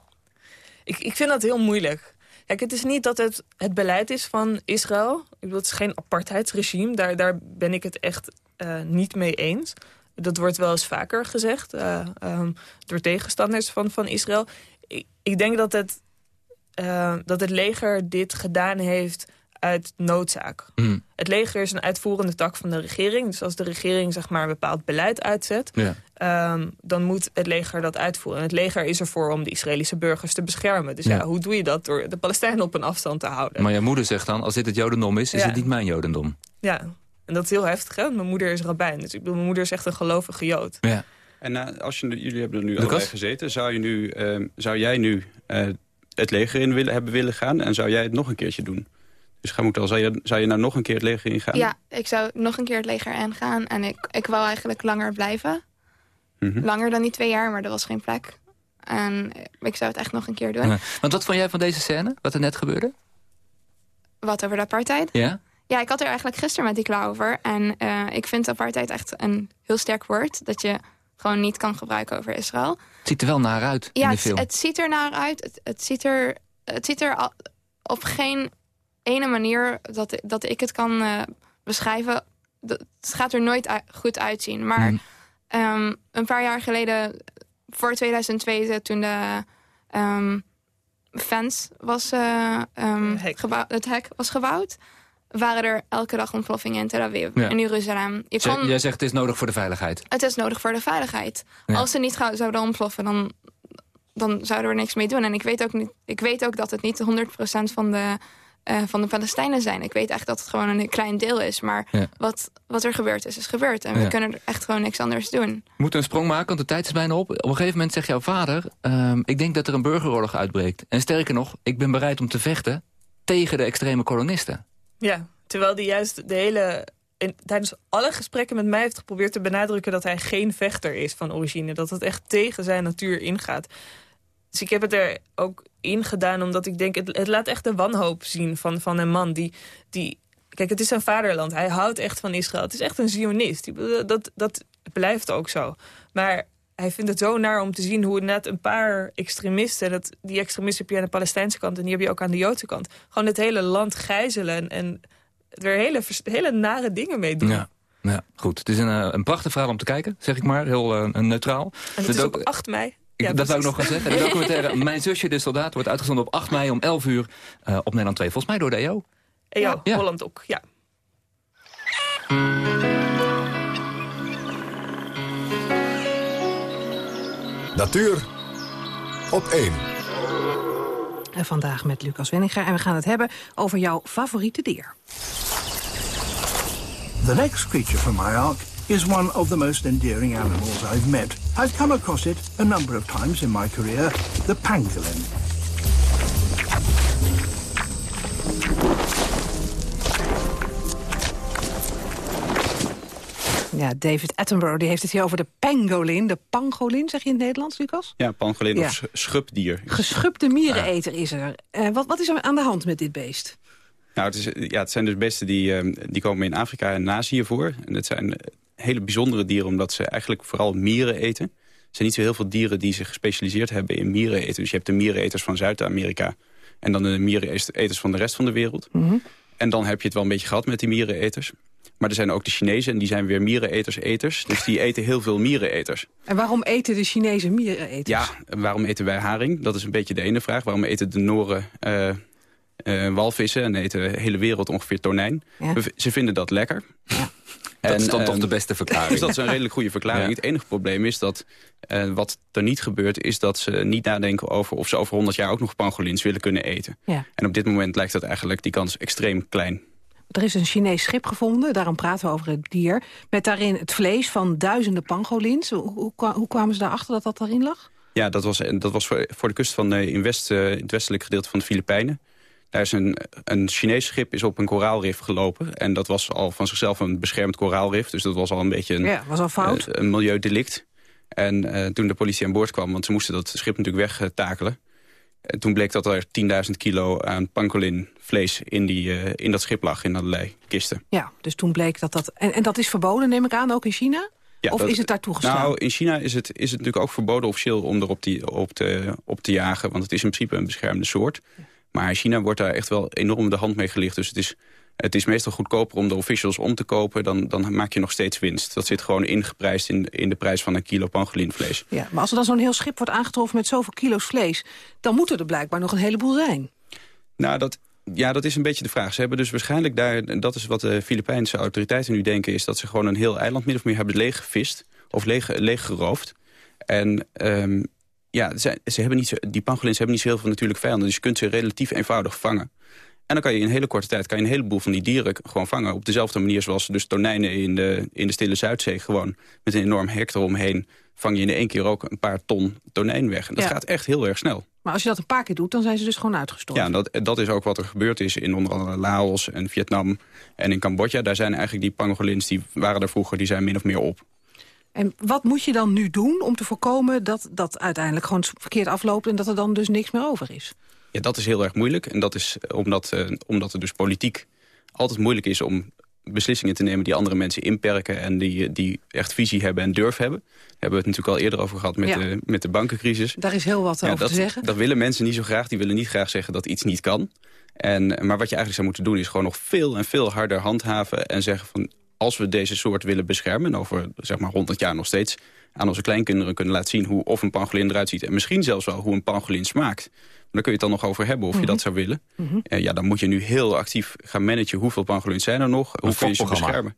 Ik, ik vind dat heel moeilijk. Kijk, het is niet dat het het beleid is van Israël. Ik bedoel, het is geen apartheidsregime. Daar, daar ben ik het echt eh, niet mee eens. Dat wordt wel eens vaker gezegd eh, ehm, door tegenstanders van, van Israël. Ik, ik denk dat het, eh, dat het leger dit gedaan heeft uit noodzaak. Hmm. Het leger is een uitvoerende tak van de regering. Dus als de regering zeg maar, een bepaald beleid uitzet... Ja. Ehm, dan moet het leger dat uitvoeren. En het leger is ervoor om de Israëlische burgers te beschermen. Dus ja. Ja. hoe doe je dat? Door de Palestijnen op een afstand te houden. Maar jouw moeder zegt dan, als dit het jodendom is, is Ja. het niet mijn jodendom. Ja, en dat is heel heftig. Hè? Want Mijn moeder is rabbijn. Dus ik bedoel, mijn moeder is echt een gelovige jood. Ja. En eh, als je, jullie hebben er nu allebei gezeten, zou, je nu, ehm, zou jij nu eh, het leger in willen, hebben willen gaan en zou jij het nog een keertje doen? Dus Gamoetal, zou je, zou je nou nog een keer het leger ingaan? Ja, ik zou nog een keer het leger ingaan. En ik, ik wou eigenlijk langer blijven. Mhm. Langer dan die twee jaar, maar er was geen plek. En ik zou het echt nog een keer doen. Ja. Want wat vond jij van deze scène, wat er net gebeurde? Wat over de apartheid? Ja? Ja, ik had er eigenlijk gisteren met die klauw over. En uh, ik vind apartheid echt een heel sterk woord... dat je gewoon niet kan gebruiken over Israël. Het ziet er wel naar uit ja, in de film. Het, het ziet er naar uit. Het, het, ziet er, het ziet er op geen ene manier dat, dat ik het kan uh, beschrijven... het gaat er nooit goed uitzien. Maar mm. um, een paar jaar geleden, voor 2002, toen de... Um, fans was, uh, um, het, hek. het hek was gebouwd waren er elke dag ontploffingen in Tel Aviv, ja. in Jeruzalem. Je. Jij zegt het is nodig voor de veiligheid. Het is nodig voor de veiligheid. Ja. Als ze niet zouden ontploffen, dan, dan zouden we er niks mee doen. En ik weet ook, niet, ik weet ook dat het niet 100% van de, uh, van de Palestijnen zijn. Ik weet echt dat het gewoon een klein deel is. Maar ja. wat, wat er gebeurd is, is gebeurd. En we kunnen er echt gewoon niks anders doen. We moeten een sprong maken, want de tijd is bijna op. Op een gegeven moment zegt jouw vader... Uh, ik denk dat er een burgeroorlog uitbreekt. En sterker nog, ik ben bereid om te vechten tegen de extreme kolonisten. Ja, terwijl die juist de hele... Tijdens alle gesprekken met mij heeft geprobeerd te benadrukken... dat hij geen vechter is van origine. Dat het echt tegen zijn natuur ingaat. Dus ik heb het er ook in gedaan omdat ik denk... het, het laat echt de wanhoop zien van, van een man die, die... Kijk, het is zijn vaderland. Hij houdt echt van Israël. Het is echt een zionist. Dat, dat blijft ook zo. Maar hij vindt het zo naar om te zien hoe net een paar extremisten... Dat, die extremisten heb je aan de Palestijnse kant en die heb je ook aan de Joodse kant... gewoon het hele land gijzelen en er hele, hele nare dingen mee doen. Ja. Ja, goed. Het is een, een prachtig verhaal om te kijken, zeg ik maar. Heel uh, neutraal. En het is op 8 mei. Ik, ja, dat zou ik nog gaan zeggen. De documentaire Mijn zusje de soldaat wordt uitgezonden op 8 mei om 11 uur uh, op Nederland 2. Volgens mij door de EO. EO, ja. Holland ook, ja. Natuur op 1. En vandaag met Lucas Wenninger. En we gaan het hebben over jouw favoriete dier. The next creature from my ark is one of the most endearing animals I've met. I've come across it a number of times in my career, the pangolin. Ja, David Attenborough die heeft het hier over de pangolin. De pangolin, zeg je in het Nederlands, Lucas? Ja, pangolin ja. of schubdier. Geschubde miereneter is er. Uh, wat, wat is er aan de hand met dit beest? Nou, het, is, ja, het zijn dus beesten die, uh, die komen in Afrika en Azië voor. En het zijn hele bijzondere dieren omdat ze eigenlijk vooral mieren eten. Er zijn niet zo heel veel dieren die zich gespecialiseerd hebben in mieren eten. Dus je hebt de miereneters van Zuid-Amerika en dan de miereneters van de rest van de wereld. Mm -hmm. En dan heb je het wel een beetje gehad met die miereneters. Maar er zijn ook de Chinezen en die zijn weer miereneters-eters. Dus die eten heel veel miereneters. En waarom eten de Chinezen miereneters? Ja, waarom eten wij haring? Dat is een beetje de ene vraag. Waarom eten de Noren uh, uh, walvissen en eten de hele wereld ongeveer tonijn? Ja. Ze vinden dat lekker. Ja. En, dat is dan toch de beste verklaring. Dus dat is een redelijk goede verklaring. Ja. Het enige probleem is dat uh, wat er niet gebeurt... is dat ze niet nadenken over of ze over 100 jaar ook nog pangolins willen kunnen eten. Ja. En op dit moment lijkt dat eigenlijk die kans extreem klein. Er is een Chinees schip gevonden, daarom praten we over het dier... met daarin het vlees van duizenden pangolins. Hoe, hoe, kwamen ze daarachter dat dat daarin lag? Ja, dat was, dat was voor, de kust van uh, in, West, uh, het westelijke gedeelte van de Filipijnen. Daar is een, een Chinees schip is op een koraalrif gelopen. En dat was al van zichzelf een beschermd koraalrif. Dus dat was al een beetje een, ja, was al fout. Uh, een milieudelict. En toen de politie aan boord kwam, want ze moesten dat schip natuurlijk wegtakelen... En toen bleek dat er 10.000 kilo aan pangolin vlees in, die, uh, in dat schip lag, in allerlei kisten. Ja, dus toen bleek dat dat... En, en dat is verboden, neem ik aan, ook in China? Ja, of dat, is het daar toegestaan? Nou, in China is het, is het natuurlijk ook verboden officieel om erop die, op, te, op te jagen. Want het is in principe een beschermde soort. Ja. Maar in China wordt daar echt wel enorm de hand mee gelicht. Dus het is, het is meestal goedkoper om de officials om te kopen... Dan, dan maak je nog steeds winst. Dat zit gewoon ingeprijsd in, in de prijs van een kilo pangolinvlees. Ja, maar als er dan zo'n heel schip wordt aangetroffen met zoveel kilo's vlees... dan moeten er blijkbaar nog een heleboel zijn. Nou, dat, ja, dat is een beetje de vraag. Ze hebben dus waarschijnlijk daar... dat is wat de Filipijnse autoriteiten nu denken... is dat ze gewoon een heel eiland min of meer hebben leeggevist... of leeg, leeggeroofd. En... Um, ja, ze, ze hebben niet zo, die pangolins hebben niet zo heel veel natuurlijk vijanden. Dus je kunt ze relatief eenvoudig vangen. En dan kan je in hele korte tijd kan je een heleboel van die dieren gewoon vangen. Op dezelfde manier zoals dus tonijnen in de, in de Stille Zuidzee gewoon met een enorm hek eromheen vang je in één keer ook een paar ton tonijn weg. En dat Ja. gaat echt heel erg snel. Maar als je dat een paar keer doet, dan zijn ze dus gewoon uitgestorven. Ja, dat, dat is ook wat er gebeurd is in onder andere Laos en Vietnam en in Cambodja. Daar zijn eigenlijk die pangolins, die waren er vroeger, die zijn min of meer op. En wat moet je dan nu doen om te voorkomen dat dat uiteindelijk gewoon verkeerd afloopt... en dat er dan dus niks meer over is? Ja, dat is heel erg moeilijk. En dat is omdat, eh, omdat er dus politiek altijd moeilijk is om beslissingen te nemen die andere mensen inperken... en die, die echt visie hebben en durf hebben. Daar hebben we het natuurlijk al eerder over gehad met, Ja. de, met de bankencrisis. Daar is heel wat Ja, over dat, te zeggen. dat willen mensen niet zo graag. Die willen niet graag zeggen dat iets niet kan. En, maar wat je eigenlijk zou moeten doen is gewoon nog veel en veel harder handhaven... en zeggen van als we deze soort willen beschermen... en over zeg maar 100 jaar nog steeds aan onze kleinkinderen kunnen laten zien... hoe of een pangolin eruit ziet en misschien zelfs wel hoe een pangolin smaakt... Maar daar kun je het dan nog over hebben of je Mhm. dat zou willen. Mhm. Eh, ja, dan moet je nu heel actief gaan managen hoeveel pangolins zijn er nog. Hoe kun je ze beschermen.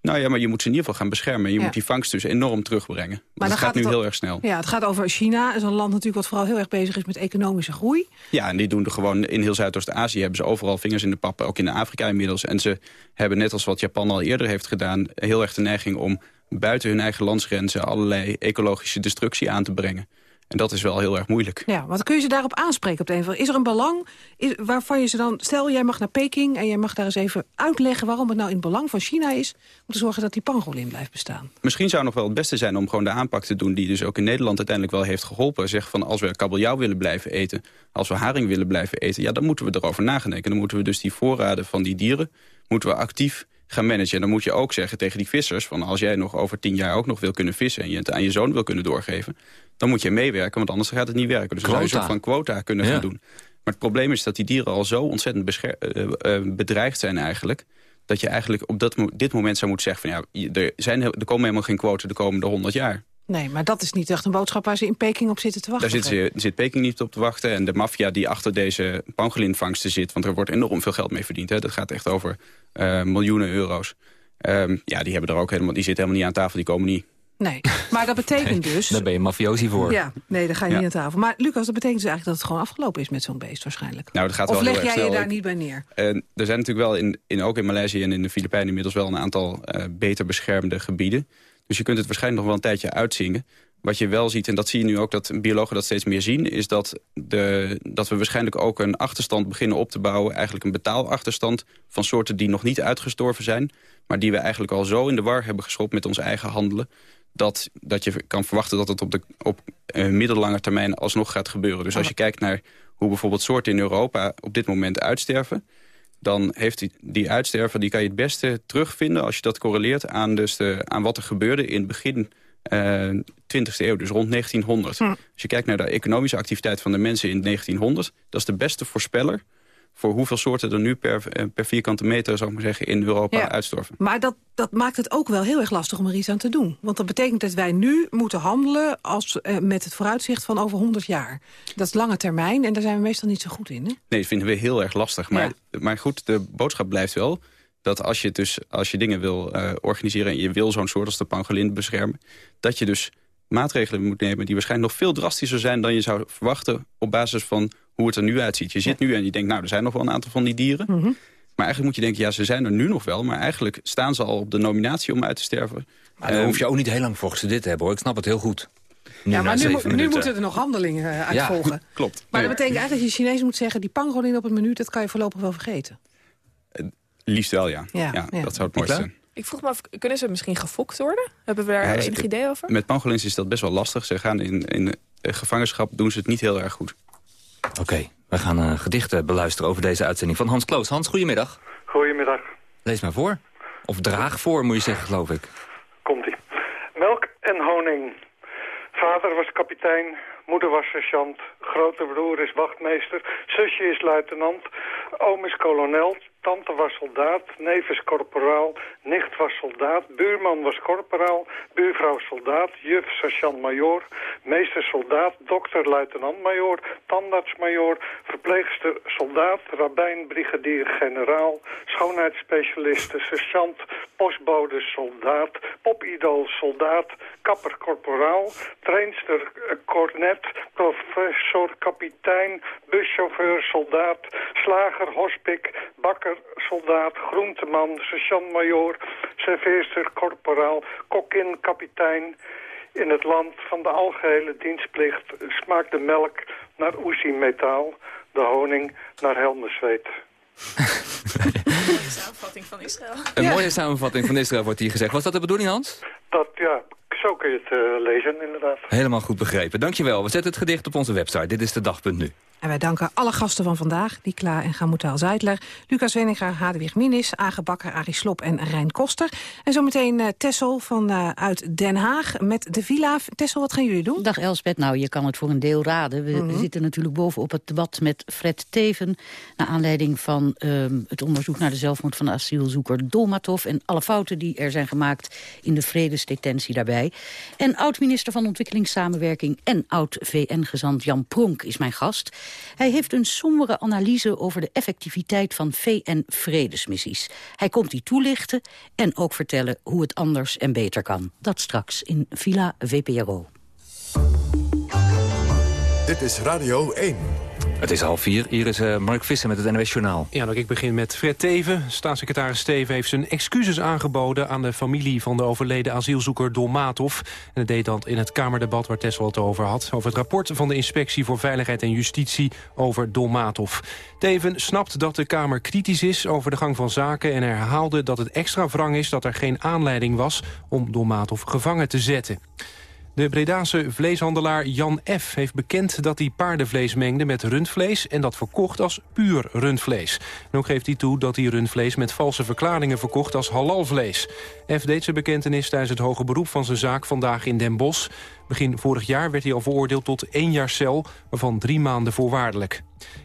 Nou ja, maar je moet ze in ieder geval gaan beschermen. En je Ja. moet die vangst dus enorm terugbrengen. Maar dat gaat, nu het heel erg snel. Ja, het gaat over China. Dat is een land natuurlijk wat vooral heel erg bezig is met economische groei. Ja, en die doen er gewoon in heel Zuidoost-Azië... hebben ze overal vingers in de pap, ook in Afrika inmiddels. En ze hebben net als wat Japan al eerder heeft gedaan... heel erg de neiging om buiten hun eigen landsgrenzen... allerlei ecologische destructie aan te brengen. En dat is wel heel erg moeilijk. Ja, wat kun je ze daarop aanspreken op de een of andere Is er een belang is, waarvan je ze dan... Stel, jij mag naar Peking en jij mag daar eens even uitleggen... waarom het nou in het belang van China is... om te zorgen dat die pangolin blijft bestaan. Misschien zou nog wel het beste zijn om gewoon de aanpak te doen... die dus ook in Nederland uiteindelijk wel heeft geholpen. Zeg van als we kabeljauw willen blijven eten, als we haring willen blijven eten... ja, dan moeten we erover nadenken. Dan moeten we dus die voorraden van die dieren moeten we actief gaan managen. En dan moet je ook zeggen tegen die vissers... van als jij nog over tien jaar ook nog wil kunnen vissen... en je het aan je zoon wil kunnen doorgeven... dan moet je meewerken, want anders gaat het niet werken. Dus dan zou je een soort van quota kunnen Ja. gaan doen. Maar het probleem is dat die dieren al zo ontzettend bescher- eh, eh, bedreigd zijn eigenlijk... dat je eigenlijk op dat, dit moment zou moeten zeggen... van ja, er, zijn, er komen helemaal geen quota de komende 100 jaar. Nee, maar dat is niet echt een boodschap waar ze in Peking op zitten te wachten. Daar zit, ze, zit Peking niet op te wachten. En de maffia die achter deze pangolinvangsten zit... want er wordt enorm veel geld mee verdiend. Hè. Dat gaat echt over eh, miljoenen euro's. Ehm, ja, die, hebben er ook helemaal, die zitten helemaal niet aan tafel. Die komen niet. Nee, maar dat betekent dus... Daar ben je mafiosi voor. Ja, nee, daar ga je Ja. niet aan tafel. Maar Lucas, dat betekent dus eigenlijk dat het gewoon afgelopen is met zo'n beest waarschijnlijk. Nou, dat gaat of wel leg jij je daar niet bij neer? En er zijn natuurlijk wel in, in, ook in Maleisië en in de Filipijnen inmiddels wel een aantal eh, beter beschermde gebieden. Dus je kunt het waarschijnlijk nog wel een tijdje uitzingen. Wat je wel ziet, en dat zie je nu ook dat biologen dat steeds meer zien... is dat, de, dat we waarschijnlijk ook een achterstand beginnen op te bouwen... eigenlijk een betaalachterstand van soorten die nog niet uitgestorven zijn... maar die we eigenlijk al zo in de war hebben geschopt met ons eigen handelen... dat, dat je kan verwachten dat het op, de, op eh, middellange termijn alsnog gaat gebeuren. Dus als je kijkt naar hoe bijvoorbeeld soorten in Europa op dit moment uitsterven dan heeft die, die uitsterven, die kan je het beste terugvinden... als je dat correleert aan, dus de, aan wat er gebeurde in het begin eh 20e eeuw, dus rond 1900. Als je kijkt naar de economische activiteit van de mensen in 1900... dat is de beste voorspeller voor hoeveel soorten er nu per, eh, per vierkante meter... zou ik maar zeggen, in Europa Ja. uitstorven. Maar dat, dat maakt het ook wel heel erg lastig om er iets aan te doen. Want dat betekent dat wij nu moeten handelen als, eh, met het vooruitzicht van over 100 jaar. Dat is lange termijn en daar zijn we meestal niet zo goed in. Hè? Nee, dat vinden we heel erg lastig. Maar, maar goed, de boodschap blijft wel dat als je, dus, als je dingen wil eh, organiseren... en je wil zo'n soort als de pangolin beschermen... dat je dus maatregelen moet nemen die waarschijnlijk nog veel drastischer zijn... dan je zou verwachten op basis van hoe het er nu uitziet. Je zit nu en je denkt, nou, er zijn nog wel een aantal van die dieren. Mhm. Maar eigenlijk moet je denken, ja, ze zijn er nu nog wel... maar eigenlijk staan ze al op de nominatie om uit te sterven. Maar daar hoef je ook niet heel lang voor gestudeerd te hebben, hoor. Ik snap het heel goed. Nu ja, maar nu, mo- nu moeten er nog handelingen eh, uit volgen. klopt. Maar dat betekent eigenlijk dat je Chinees moet zeggen... die pangolin op het menu, dat kan je voorlopig wel vergeten. Liefst wel, ja. Ja, Ja, ja. dat zou het mooiste zijn. Ik vroeg me af, kunnen ze misschien gefokt worden? Hebben we daar Ja, enig idee over? Met pangolins is dat best wel lastig. Ze gaan in, in eh, gevangenschap doen ze het niet heel erg goed. Oké, we gaan een gedicht beluisteren over deze uitzending van Hans Kloos. Hans, goedemiddag. Goedemiddag. Lees maar voor. Of draag voor, moet je zeggen, geloof ik. Komt-ie. Melk en honing. Vader was kapitein, moeder was sergeant, grote broer is wachtmeester, zusje is luitenant, oom is kolonel, tante was soldaat, neef is korporaal, nicht was soldaat, buurman was korporaal, buurvrouw soldaat, juf sergeant-majoor, meester soldaat, dokter luitenant-majoor, tandarts-majoor, verpleegster soldaat, rabbijn, brigadier, generaal, schoonheidsspecialiste, sergeant, postbode, soldaat, popidool, soldaat, kapper, korporaal, trainster, eh, professor, kapitein, buschauffeur, soldaat, slager, hospik, bakker, soldaat, groenteman, sergeant-majoor, serveerster, korporaal, kokkin, kapitein. In het land van de algehele dienstplicht smaakt de melk naar oezie-metaal, de honing naar helmenzweet. Mooie samenvatting van Israël. Een mooie samenvatting van Israël wordt hier gezegd. Was dat de bedoeling, Hans? Dat, ja, Zo kun je het uh, lezen, inderdaad. Helemaal goed begrepen. Dankjewel. We zetten het gedicht op onze website. Dit is de dag.nu. nu. En wij danken alle gasten van vandaag, Dikla en Gamutaal Zeidler... Lucas Wenninger, Hadewig Minis, Age Bakker, Arie Slop en Rijn Koster. En zometeen uh, Tessel van, uh, uit Den Haag met de Villa. Tessel, wat gaan jullie doen? Dag Elspet, nou, je kan het voor een deel raden. We, mm -hmm. zitten natuurlijk bovenop het debat met Fred Teven... naar aanleiding van uh, het onderzoek naar de zelfmoord van de asielzoeker Dolmatov... en alle fouten die er zijn gemaakt in de vredesdetentie daarbij. En oud-minister van Ontwikkelingssamenwerking en oud-VN-gezant Jan Pronk is mijn gast... Hij heeft een sombere analyse over de effectiviteit van VN-vredesmissies. Hij komt die toelichten en ook vertellen hoe het anders en beter kan. Dat straks in Villa VPRO. Dit is Radio 1. Het is half vier. Hier is uh, Mark Visser met het NOS Journaal. Ja, ik begin met Fred Teven. Staatssecretaris Teven heeft zijn excuses aangeboden... aan de familie van de overleden asielzoeker Dolmatov. En dat deed dat in het Kamerdebat waar Tessel het over had. Over het rapport van de Inspectie voor Veiligheid en Justitie over Dolmatov. Teven snapt dat de Kamer kritisch is over de gang van zaken... en herhaalde dat het extra wrang is dat er geen aanleiding was... om Dolmatov gevangen te zetten. De Bredaanse vleeshandelaar Jan F. heeft bekend dat hij paardenvlees mengde met rundvlees... en dat verkocht als puur rundvlees. En ook geeft hij toe dat hij rundvlees met valse verklaringen verkocht als halalvlees. F deed zijn bekentenis tijdens het hoge beroep van zijn zaak vandaag in Den Bosch. Begin vorig jaar werd hij al veroordeeld tot één jaar cel, waarvan drie maanden voorwaardelijk.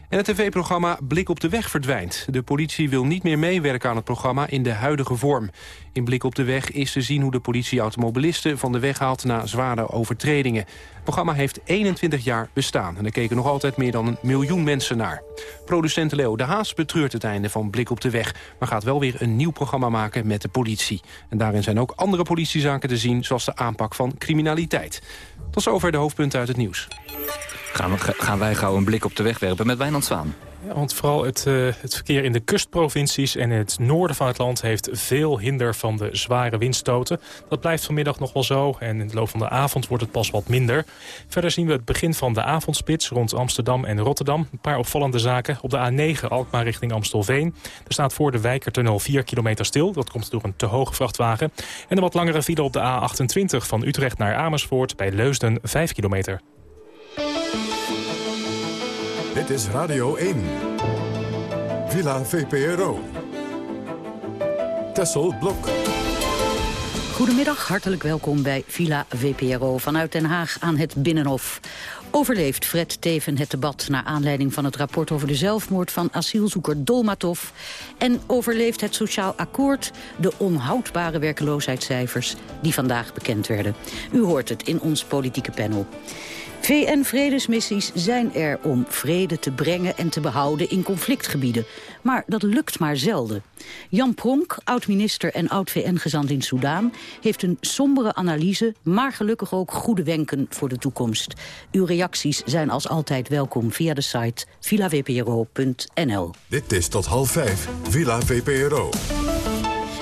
En het tv-programma Blik op de Weg verdwijnt. De politie wil niet meer meewerken aan het programma in de huidige vorm. In Blik op de Weg is te zien hoe de politie automobilisten van de weg haalt na zware overtredingen. Het programma heeft 21 jaar bestaan en er keken nog altijd meer dan een miljoen mensen naar. Producent Leo de Haas betreurt het einde van Blik op de Weg... maar gaat wel weer een nieuw programma maken met de politie. En daarin zijn ook andere politiezaken te zien, zoals de aanpak van criminaliteit. Tot zover de hoofdpunten uit het nieuws. Gaan, we, gaan wij gauw een blik op de weg werpen met Wijnand Zwaan. Want vooral het, uh, het verkeer in de kustprovincies en het noorden van het land... heeft veel hinder van de zware windstoten. Dat blijft vanmiddag nog wel zo en in de loop van de avond wordt het pas wat minder. Verder zien we het begin van de avondspits rond Amsterdam en Rotterdam. Een paar opvallende zaken. Op de A9 Alkmaar richting Amstelveen. Er staat voor de Wijkertunnel 4 kilometer stil. Dat komt door een te hoge vrachtwagen. En een wat langere file op de A28 van Utrecht naar Amersfoort... bij Leusden 5 kilometer. Dit is Radio 1. Villa VPRO. Tessel Blok. Goedemiddag, hartelijk welkom bij Villa VPRO vanuit Den Haag aan het Binnenhof. Overleeft Fred Teven het debat naar aanleiding van het rapport over de zelfmoord van asielzoeker Dolmatov? En overleeft het sociaal akkoord de onhoudbare werkeloosheidscijfers die vandaag bekend werden? U hoort het in ons politieke panel. VN-vredesmissies zijn er om vrede te brengen en te behouden in conflictgebieden. Maar dat lukt maar zelden. Jan Pronk, oud-minister en oud-VN-gezant in Soudaan... heeft een sombere analyse, maar gelukkig ook goede wenken voor de toekomst. Uw reacties zijn als altijd welkom via de site villavpro.nl. Dit is tot half vijf, Villa VPRO.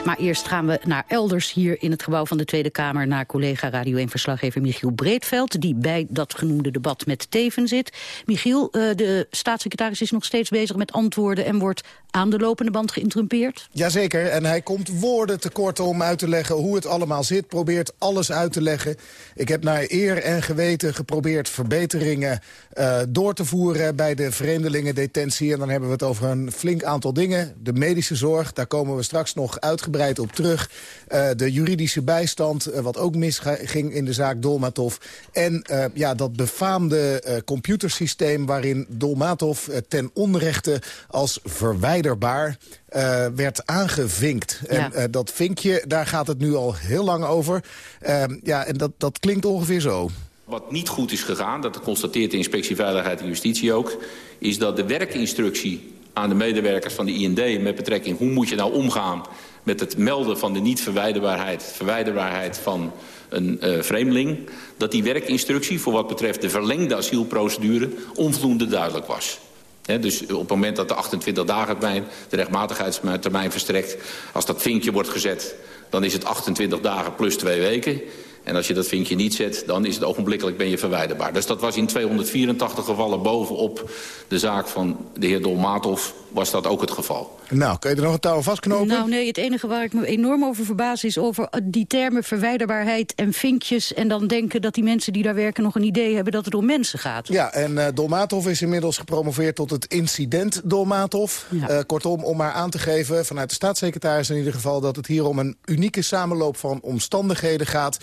Maar eerst gaan we naar elders hier in het gebouw van de Tweede Kamer... naar collega Radio 1-verslaggever Michiel Breedveld... die bij dat genoemde debat met Teven zit. Michiel, uh, de staatssecretaris is nog steeds bezig met antwoorden... en wordt aan de lopende band geïnterrumpeerd? Jazeker, en hij komt woorden tekort om uit te leggen hoe het allemaal zit. Probeert alles uit te leggen. Ik heb naar eer en geweten geprobeerd verbeteringen uh, door te voeren... bij de vreemdelingendetentie. En dan hebben we het over een flink aantal dingen. De medische zorg, daar komen we straks nog uitgebreid uitgebreid op terug. Uh, de juridische bijstand, uh, wat ook misging in de zaak Dolmatov. En uh, ja, dat befaamde computersysteem waarin Dolmatov ten onrechte als verwijderbaar uh, werd aangevinkt. Ja. En uh, dat vinkje, daar gaat het nu al heel lang over. Uh, ja, en dat, dat klinkt ongeveer zo. Wat niet goed is gegaan, dat constateert de Inspectie Veiligheid en Justitie ook... is dat de werkinstructie aan de medewerkers van de IND... met betrekking hoe moet je nou omgaan met het melden van de niet-verwijderbaarheid verwijderbaarheid van een uh, vreemdeling... dat die werkinstructie voor wat betreft de verlengde asielprocedure onvoldoende duidelijk was. He, dus op het moment dat de 28 dagen termijn, de rechtmatigheidstermijn verstrekt... als dat vinkje wordt gezet, dan is het 28 dagen plus twee weken. En als je dat vinkje niet zet, dan is het ogenblikkelijk ben je verwijderbaar. Dus dat was in 284 gevallen bovenop de zaak van de heer Dolmatov was dat ook het geval. Nou, kun je er nog een touw vastknopen? Nou nee, het enige waar ik me enorm over verbaas is over die termen verwijderbaarheid en vinkjes. En dan denken dat die mensen die daar werken nog een idee hebben dat het om mensen gaat. Ja, en uh, Dolmatov is inmiddels gepromoveerd tot het incident Dolmatov. Ja. Uh, kortom, om maar aan te geven, vanuit de staatssecretaris in ieder geval... dat het hier om een unieke samenloop van omstandigheden gaat...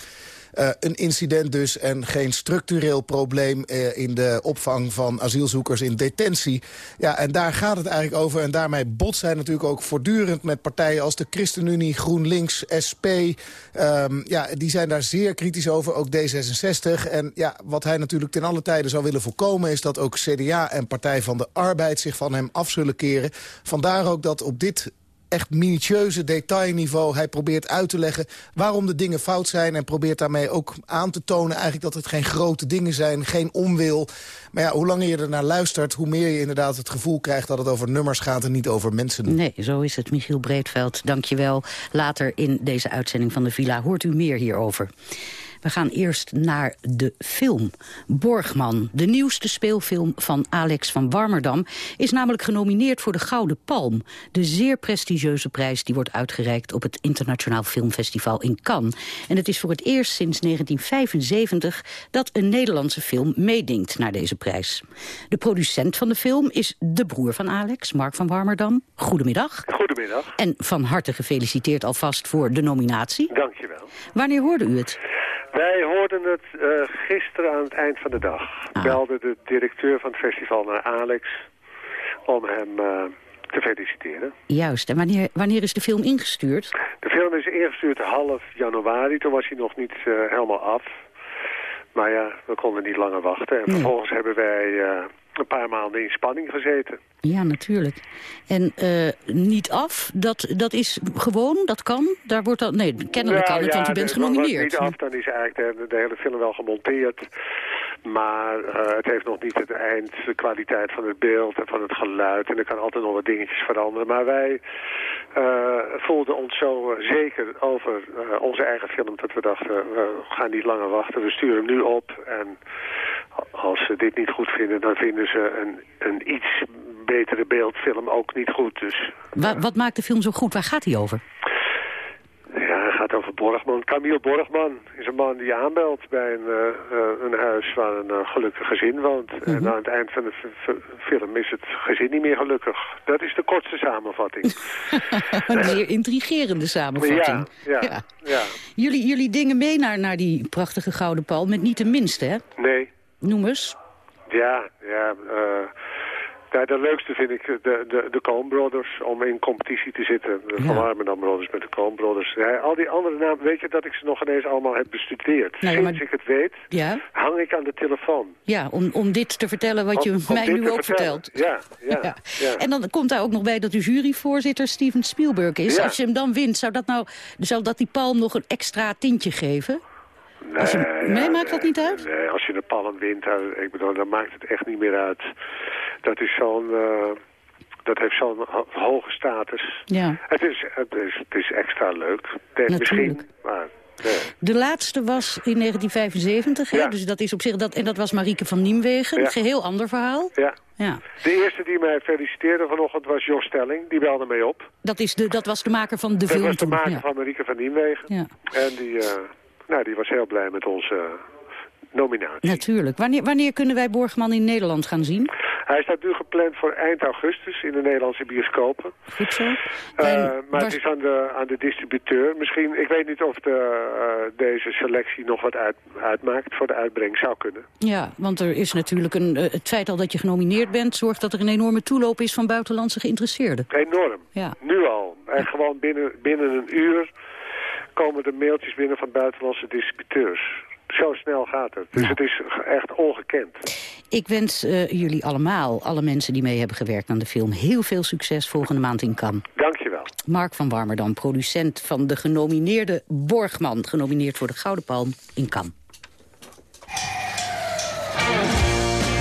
Uh, een incident dus en geen structureel probleem uh, in de opvang van asielzoekers in detentie. Ja, en daar gaat het eigenlijk over. En daarmee botst hij natuurlijk ook voortdurend met partijen als de ChristenUnie, GroenLinks, SP. Um, ja, die zijn daar zeer kritisch over, ook D66. En ja, wat hij natuurlijk ten alle tijden zou willen voorkomen... is dat ook CDA en Partij van de Arbeid zich van hem af zullen keren. Vandaar ook dat op dit echt minutieuze detailniveau. Hij probeert uit te leggen waarom de dingen fout zijn... en probeert daarmee ook aan te tonen eigenlijk dat het geen grote dingen zijn... geen onwil. Maar ja, hoe langer je er naar luistert... hoe meer je inderdaad het gevoel krijgt dat het over nummers gaat... en niet over mensen. Nee, zo is het. Michiel Breedveld, dank je wel. Later in deze uitzending van de Villa hoort u meer hierover. We gaan eerst naar de film. Borgman, de nieuwste speelfilm van Alex van Warmerdam... is namelijk genomineerd voor de Gouden Palm. De zeer prestigieuze prijs die wordt uitgereikt... op het Internationaal Filmfestival in Cannes. En het is voor het eerst sinds 1975 dat een Nederlandse film meedingt naar deze prijs. De producent van de film is de broer van Alex, Mark van Warmerdam. Goedemiddag. Goedemiddag. En van harte gefeliciteerd alvast voor de nominatie. Dank je wel. Wanneer hoorde u het? Wij hoorden het uh, gisteren aan het eind van de dag. Ah. Belde de directeur van het festival naar Alex om hem uh, te feliciteren. Juist. En wanneer, wanneer is de film ingestuurd? De film is ingestuurd half januari. Toen was hij nog niet uh, helemaal af. Maar ja, we konden niet langer wachten. En nee. vervolgens hebben wij een paar maanden in spanning gezeten. Ja, natuurlijk. En uh, niet af, dat, dat is gewoon, dat kan? Daar wordt dat, nee, kennelijk nou, kan het, ja, want u bent genomineerd. niet af, dan is eigenlijk de, de hele film wel gemonteerd. Maar uh, het heeft nog niet het eind, de kwaliteit van het beeld en van het geluid. En er kan altijd nog wat dingetjes veranderen. Maar wij uh, voelden ons zo zeker over uh, onze eigen film dat we dachten, we gaan niet langer wachten. We sturen hem nu op en als ze dit niet goed vinden, dan vinden ze een, een iets betere beeldfilm ook niet goed. Dus, wat, wat maakt de film zo goed? Waar gaat hij over? Ja, het gaat over Borgman. Camille Borgman is een man die aanbelt bij een, uh, een huis waar een uh, gelukkig gezin woont. Mm -hmm. En aan het eind van de film is het gezin niet meer gelukkig. Dat is de kortste samenvatting. een zeer intrigerende samenvatting. Ja, ja, ja. ja. Jullie, jullie dingen mee naar, naar die prachtige Gouden Palm, met niet de minste, hè? Nee. Noem eens. Ja, ja... Uh, ja, de leukste vind ik de, de, de Coen Brothers, om in competitie te zitten. De ja. Van Warmerdam Brothers met de Coen Brothers. Ja, al die andere namen, weet je dat ik ze nog ineens allemaal heb bestudeerd? Nee, Sinds maar... ik het weet, ja? hang ik aan de telefoon. Ja, om, om dit te vertellen wat je om, mij nu ook vertellen. vertelt. Ja, ja, ja, ja, En dan komt daar ook nog bij dat uw juryvoorzitter Steven Spielberg is. Als je hem dan wint, zou dat nou, zou dat die palm nog een extra tintje geven? Nee, als je, nee, ja, maakt dat niet uit? Nee, als je een palm wint, ik bedoel, dan maakt het echt niet meer uit. Dat is zo'n... Uh, dat heeft zo'n hoge status. Ja. Het is, het is, het is extra leuk. Denk misschien, maar... Nee. De laatste was in 1975, ja. hè? dus dat is op zich dat en dat was Marieke van Niemwegen, ja. een geheel ander verhaal. Ja. ja. De eerste die mij feliciteerde vanochtend was Jos Stelling, die belde mij op. Dat, is de, dat was de maker van de dat film. Dat was de maker van Marieke van Niemwegen. Ja. En die, uh, nou, die was heel blij met onze nominatie. Natuurlijk. Wanneer, wanneer kunnen wij Borgman in Nederland gaan zien? Hij staat nu gepland voor eind augustus in de Nederlandse bioscopen. Goed zo. Uh, maar was... het is aan de, aan de distributeur. Misschien, ik weet niet of de, uh, deze selectie nog wat uit, uitmaakt voor de uitbreng. Zou kunnen. Ja, want er is natuurlijk een, uh, het feit al dat je genomineerd bent... zorgt dat er een enorme toeloop is van buitenlandse geïnteresseerden. Enorm. Ja. Nu al. En gewoon binnen, binnen een uur komen er mailtjes binnen van buitenlandse distributeurs. Zo snel gaat het. Dus ja. het is echt ongekend. Ik wens uh, jullie allemaal, alle mensen die mee hebben gewerkt aan de film... heel veel succes volgende maand in Cannes. Dankjewel. Mark van Warmerdam, producent van de genomineerde Borgman... genomineerd voor de Gouden Palm in Cannes.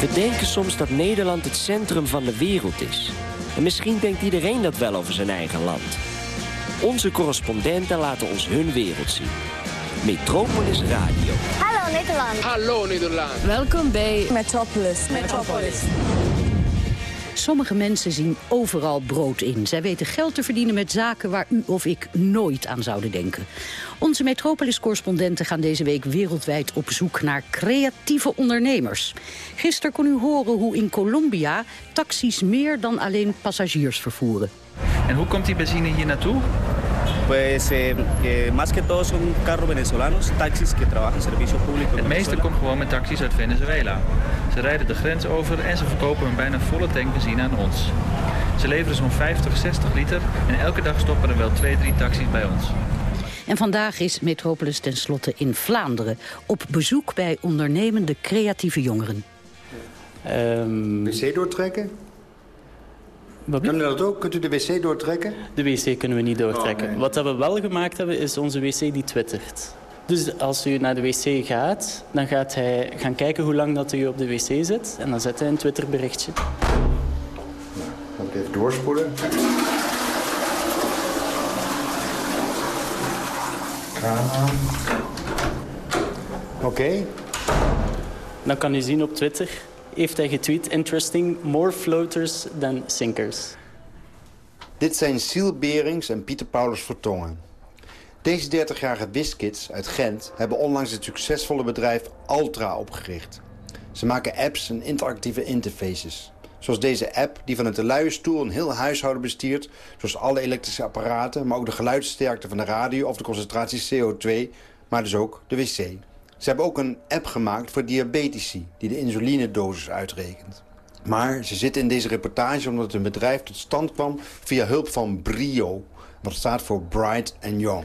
We denken soms dat Nederland het centrum van de wereld is. En misschien denkt iedereen dat wel over zijn eigen land. Onze correspondenten laten ons hun wereld zien. Metropolis Radio. Hallo Nederland. Hallo Nederland. Welkom bij Metropolis. Metropolis. Sommige mensen zien overal brood in. Zij weten geld te verdienen met zaken waar u of ik nooit aan zouden denken. Onze Metropolis-correspondenten gaan deze week wereldwijd op zoek naar creatieve ondernemers. Gisteren kon u horen hoe in Colombia taxis meer dan alleen passagiers vervoeren. En hoe komt die benzine hier naartoe? Pues eh, eh, más que todo son carros venezolanos, taxis que trabajan servicio público. Het meeste komt gewoon met taxis uit Venezuela. Ze rijden de grens over en ze verkopen een bijna volle tank benzine aan ons. Ze leveren zo'n 50, 60 liter en elke dag stoppen er wel twee, drie taxis bij ons. En vandaag is Metropolis tenslotte in Vlaanderen... op bezoek bij ondernemende creatieve jongeren. wc doortrekken? Kunnen we dat ook? Kunt u de wc doortrekken? De wc kunnen we niet doortrekken. Oh, nee. Wat dat we wel gemaakt hebben, is onze wc die twittert. Dus als u naar de wc gaat, dan gaat hij gaan kijken hoe lang dat u op de wc zit. En dan zet hij een Twitterberichtje. Moet ik even doorspoelen. Kraan. Oké. Dan kan u zien op Twitter, heeft hij getweet... Interesting, more floaters than sinkers. Dit zijn Siel Berings en Pieter Paulus Vertongen. Deze 30-jarige wiskids uit Gent hebben onlangs het succesvolle bedrijf Altra opgericht. Ze maken apps en interactieve interfaces. Zoals deze app die vanuit de luie stoel een heel huishouden bestiert... zoals alle elektrische apparaten, maar ook de geluidssterkte van de radio... of de concentratie CO2, maar dus ook de wc. Ze hebben ook een app gemaakt voor diabetici... die de insulinedosis uitrekent. Maar ze zitten in deze reportage omdat hun bedrijf tot stand kwam... via hulp van BRIO, wat staat voor Bright and Young.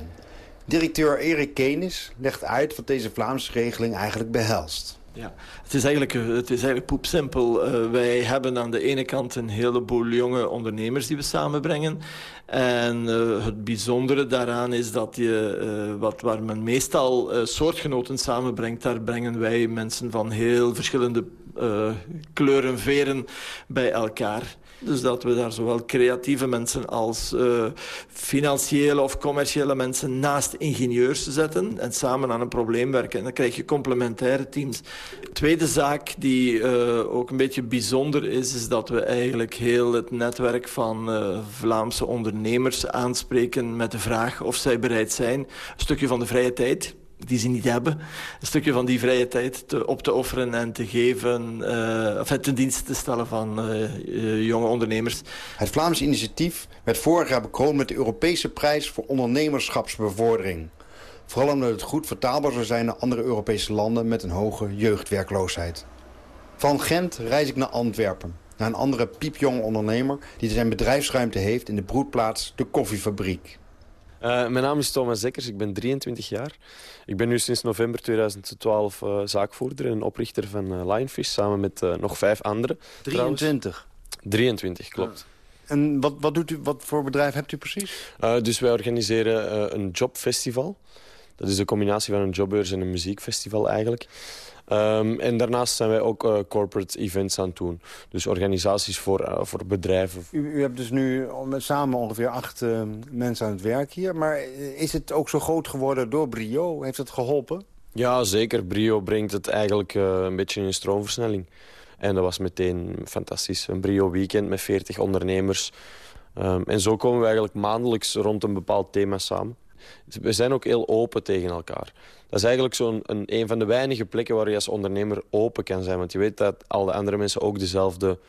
Directeur Erik Kenis legt uit wat deze Vlaamse regeling eigenlijk behelst. Ja, het is eigenlijk, eh, het is eigenlijk poepsimpel. Uh, wij hebben aan de ene kant een heleboel jonge ondernemers die we samenbrengen. En uh, het bijzondere daaraan is dat je, wat, waar men meestal soortgenoten samenbrengt... daar brengen wij mensen van heel verschillende kleuren, veren bij elkaar. Dus dat we daar zowel creatieve mensen als uh, financiële of commerciële mensen naast ingenieurs zetten en samen aan een probleem werken. En dan krijg je complementaire teams. Tweede zaak die uh, ook een beetje bijzonder is, is dat we eigenlijk heel het netwerk van uh, Vlaamse ondernemers aanspreken met de vraag of zij bereid zijn een stukje van de vrije tijd die ze niet hebben, een stukje van die vrije tijd te, op te offeren en te geven, uh, of ten dienste te stellen van uh, uh, jonge ondernemers. Het Vlaams initiatief werd vorig jaar bekroond met de Europese prijs voor ondernemerschapsbevordering. Vooral omdat het goed vertaalbaar zou zijn naar andere Europese landen met een hoge jeugdwerkloosheid. Van Gent reis ik naar Antwerpen, naar een andere piepjonge ondernemer die zijn bedrijfsruimte heeft in de broedplaats De Koffiefabriek. Uh, mijn naam is Thomas Zekkers, ik ben 23 jaar. Ik ben nu sinds november 2012 uh, zaakvoerder en oprichter van uh, Lionfish... samen met nog vijf anderen. 23? Trouwens. 23, klopt. En wat, wat, doet u, wat voor bedrijf hebt u precies? dus wij organiseren een jobfestival. Dat is een combinatie van een jobbeurs en een muziekfestival eigenlijk. Um, en daarnaast zijn wij ook uh, corporate events aan het doen. Dus organisaties voor, uh, voor bedrijven. U, u, hebt dus nu met samen ongeveer acht uh, mensen aan het werk hier. Maar is het ook zo groot geworden door Brio? Heeft het geholpen? Ja, zeker. Brio brengt het eigenlijk een beetje in stroomversnelling. En dat was meteen fantastisch. Een Brio weekend met 40 ondernemers. Um, en zo komen we eigenlijk maandelijks rond een bepaald thema samen. We zijn ook heel open tegen elkaar. Dat is eigenlijk zo'n een, een van de weinige plekken waar je als ondernemer open kan zijn. Want je weet dat al de andere mensen ook dezelfde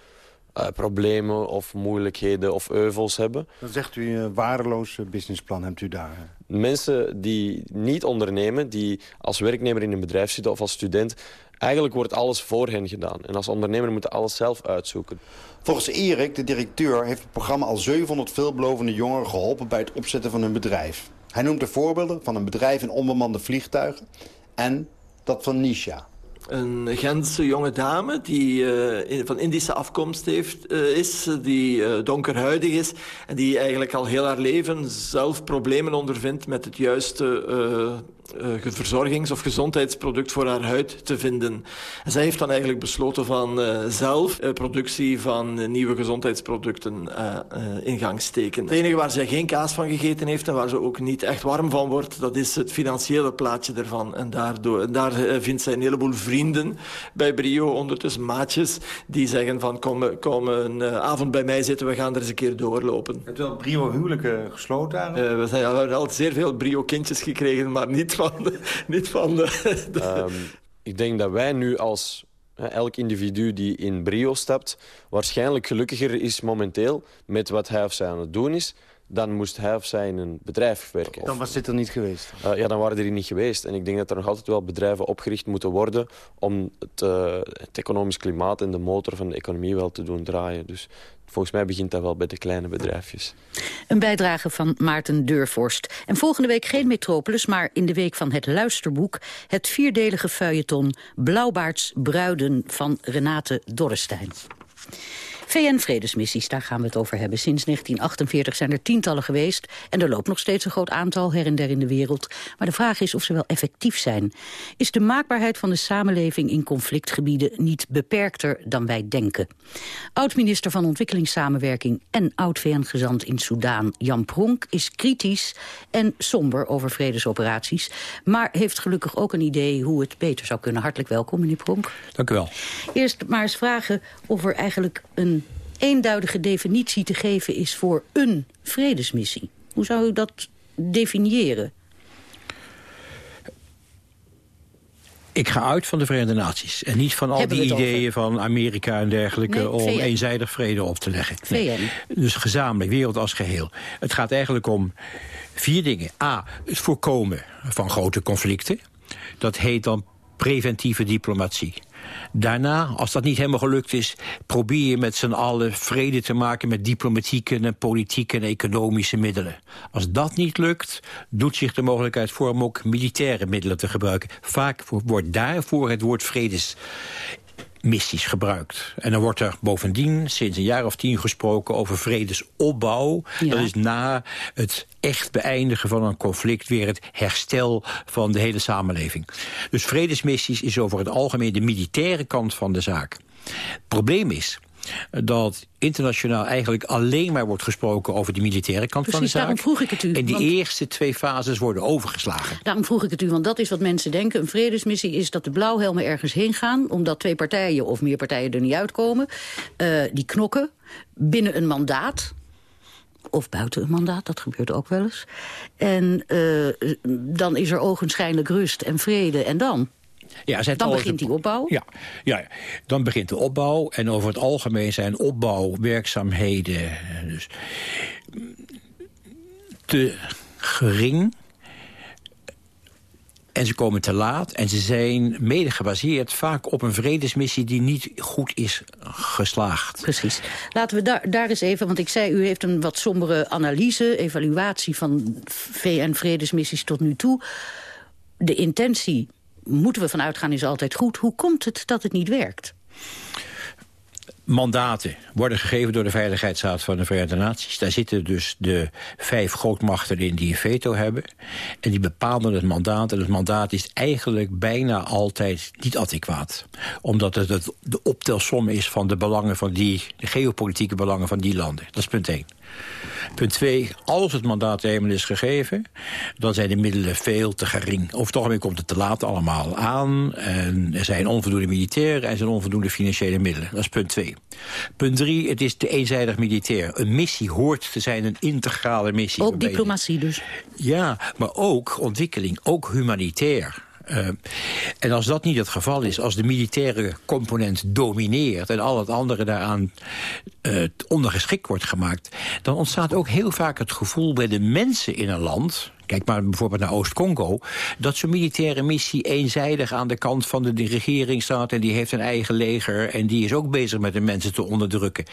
uh, problemen of moeilijkheden of euvels hebben. Dan zegt u een waardeloos businessplan hebt u daar. Mensen die niet ondernemen, die als werknemer in een bedrijf zitten of als student... Eigenlijk wordt alles voor hen gedaan. En als ondernemer moeten alles zelf uitzoeken. Volgens Erik, de directeur, heeft het programma al 700 veelbelovende jongeren geholpen bij het opzetten van hun bedrijf. Hij noemt de voorbeelden van een bedrijf in onbemande vliegtuigen en dat van Nisha. Een Gentse jonge dame die uh, van Indische afkomst heeft, uh, is, die uh, donkerhuidig is... en die eigenlijk al heel haar leven zelf problemen ondervindt met het juiste verzorgings- of gezondheidsproduct voor haar huid te vinden. En zij heeft dan eigenlijk besloten van zelf productie van nieuwe gezondheidsproducten in gang steken. Het enige waar zij geen kaas van gegeten heeft en waar ze ook niet echt warm van wordt, dat is het financiële plaatje ervan. En, daardoor, en daar vindt zij een heleboel vrienden bij Brio, ondertussen maatjes, die zeggen van kom, kom een avond bij mij zitten, we gaan er eens een keer doorlopen. Hebt u al Brio huwelijken gesloten uh, we, zijn, we hebben al zeer veel Brio-kindjes gekregen, maar niet van de... Niet van de, Um, ik denk dat wij nu als elk individu die in Brio stapt... waarschijnlijk gelukkiger is momenteel met wat hij of zij aan het doen is dan moest hij of zij in een bedrijf werken. Dan was dit er niet geweest? Uh, ja, dan waren die er niet geweest. En ik denk dat er nog altijd wel bedrijven opgericht moeten worden... om het, uh, het economisch klimaat en de motor van de economie wel te doen draaien. Dus volgens mij begint dat wel bij de kleine bedrijfjes. Een bijdrage van Maarten Deurvorst. En volgende week geen Metropolis, maar in de week van het luisterboek... het vierdelige feuilleton Blauwbaards Bruiden van Renate Dorrestein. VN-vredesmissies, daar gaan we het over hebben. Sinds 1948 zijn er tientallen geweest... en er loopt nog steeds een groot aantal her en der in de wereld. Maar de vraag is of ze wel effectief zijn. Is de maakbaarheid van de samenleving in conflictgebieden... niet beperkter dan wij denken? Oud-minister van Ontwikkelingssamenwerking... en oud-VN-gezant in Soudaan, Jan Pronk, is kritisch en somber over vredesoperaties... maar heeft gelukkig ook een idee hoe het beter zou kunnen. Hartelijk welkom, meneer Pronk. Dank u wel. Eerst maar eens vragen of er eigenlijk een eenduidige definitie te geven is voor een vredesmissie. Hoe zou u dat definiëren? Ik ga uit van de Verenigde Naties. En niet van al die ideeën van Amerika en dergelijke... om eenzijdig vrede op te leggen. Nee. Dus gezamenlijk, wereld als geheel. Het gaat eigenlijk om vier dingen. A, het voorkomen van grote conflicten. Dat heet dan preventieve diplomatie. Daarna, als dat niet helemaal gelukt is... probeer je met z'n allen vrede te maken met diplomatieke... en politieke en economische middelen. Als dat niet lukt, doet zich de mogelijkheid voor... om ook militaire middelen te gebruiken. Vaak wordt daarvoor het woord vredes missies gebruikt. En dan wordt er bovendien sinds een jaar of tien gesproken over vredesopbouw. Dat is na het echt beëindigen van een conflict weer het herstel van de hele samenleving. Dus vredesmissies is over het algemeen de militaire kant van de zaak. Het probleem is dat internationaal eigenlijk alleen maar wordt gesproken over de militaire kant Precies, van de zaak. daarom vroeg ik het u. En die want... eerste twee fases worden overgeslagen. Daarom vroeg ik het u, want dat is wat mensen denken. Een vredesmissie is dat de blauwhelmen ergens heen gaan... omdat twee partijen of meer partijen er niet uitkomen. Uh, die knokken binnen een mandaat of buiten een mandaat, dat gebeurt ook wel eens. En uh, dan is er ogenschijnlijk rust en vrede en dan... Ja, dan begint die opbouw? Ja, ja, dan begint de opbouw. En over het algemeen zijn opbouwwerkzaamheden dus te gering. En ze komen te laat en ze zijn mede gebaseerd vaak op een vredesmissie die niet goed is geslaagd. Precies. Laten we daar, daar eens even, want ik zei u heeft een wat sombere analyse, evaluatie van VN-vredesmissies tot nu toe. De intentie moeten we vanuit gaan is altijd goed. Hoe komt het dat het niet werkt? mandaten worden gegeven door de Veiligheidsraad van de Verenigde Naties. Daar zitten dus de vijf grootmachten in die een veto hebben. En die bepalen het mandaat. En het mandaat is eigenlijk bijna altijd niet adequaat. Omdat het de optelsom is van de belangen van die... de geopolitieke belangen van die landen. Dat is punt één. Punt 2, als het mandaat eenmaal is gegeven... dan zijn de middelen veel te gering. Over het algemeen komt het te laat allemaal aan. En er zijn onvoldoende militairen en er zijn onvoldoende financiële middelen. Dat is punt 2. Punt 3, het is te eenzijdig militair. Een missie hoort te zijn een integrale missie. Ook diplomatie dus? Ja, maar ook ontwikkeling, ook humanitair. Uh, en als dat niet het geval is, als de militaire component domineert... en al het andere daaraan uh, ondergeschikt wordt gemaakt... dan ontstaat ook heel vaak het gevoel bij de mensen in een land... Kijk maar bijvoorbeeld naar Oost-Congo. Dat zo'n militaire missie eenzijdig aan de kant van de regering staat... en die heeft een eigen leger en die is ook bezig met de mensen te onderdrukken.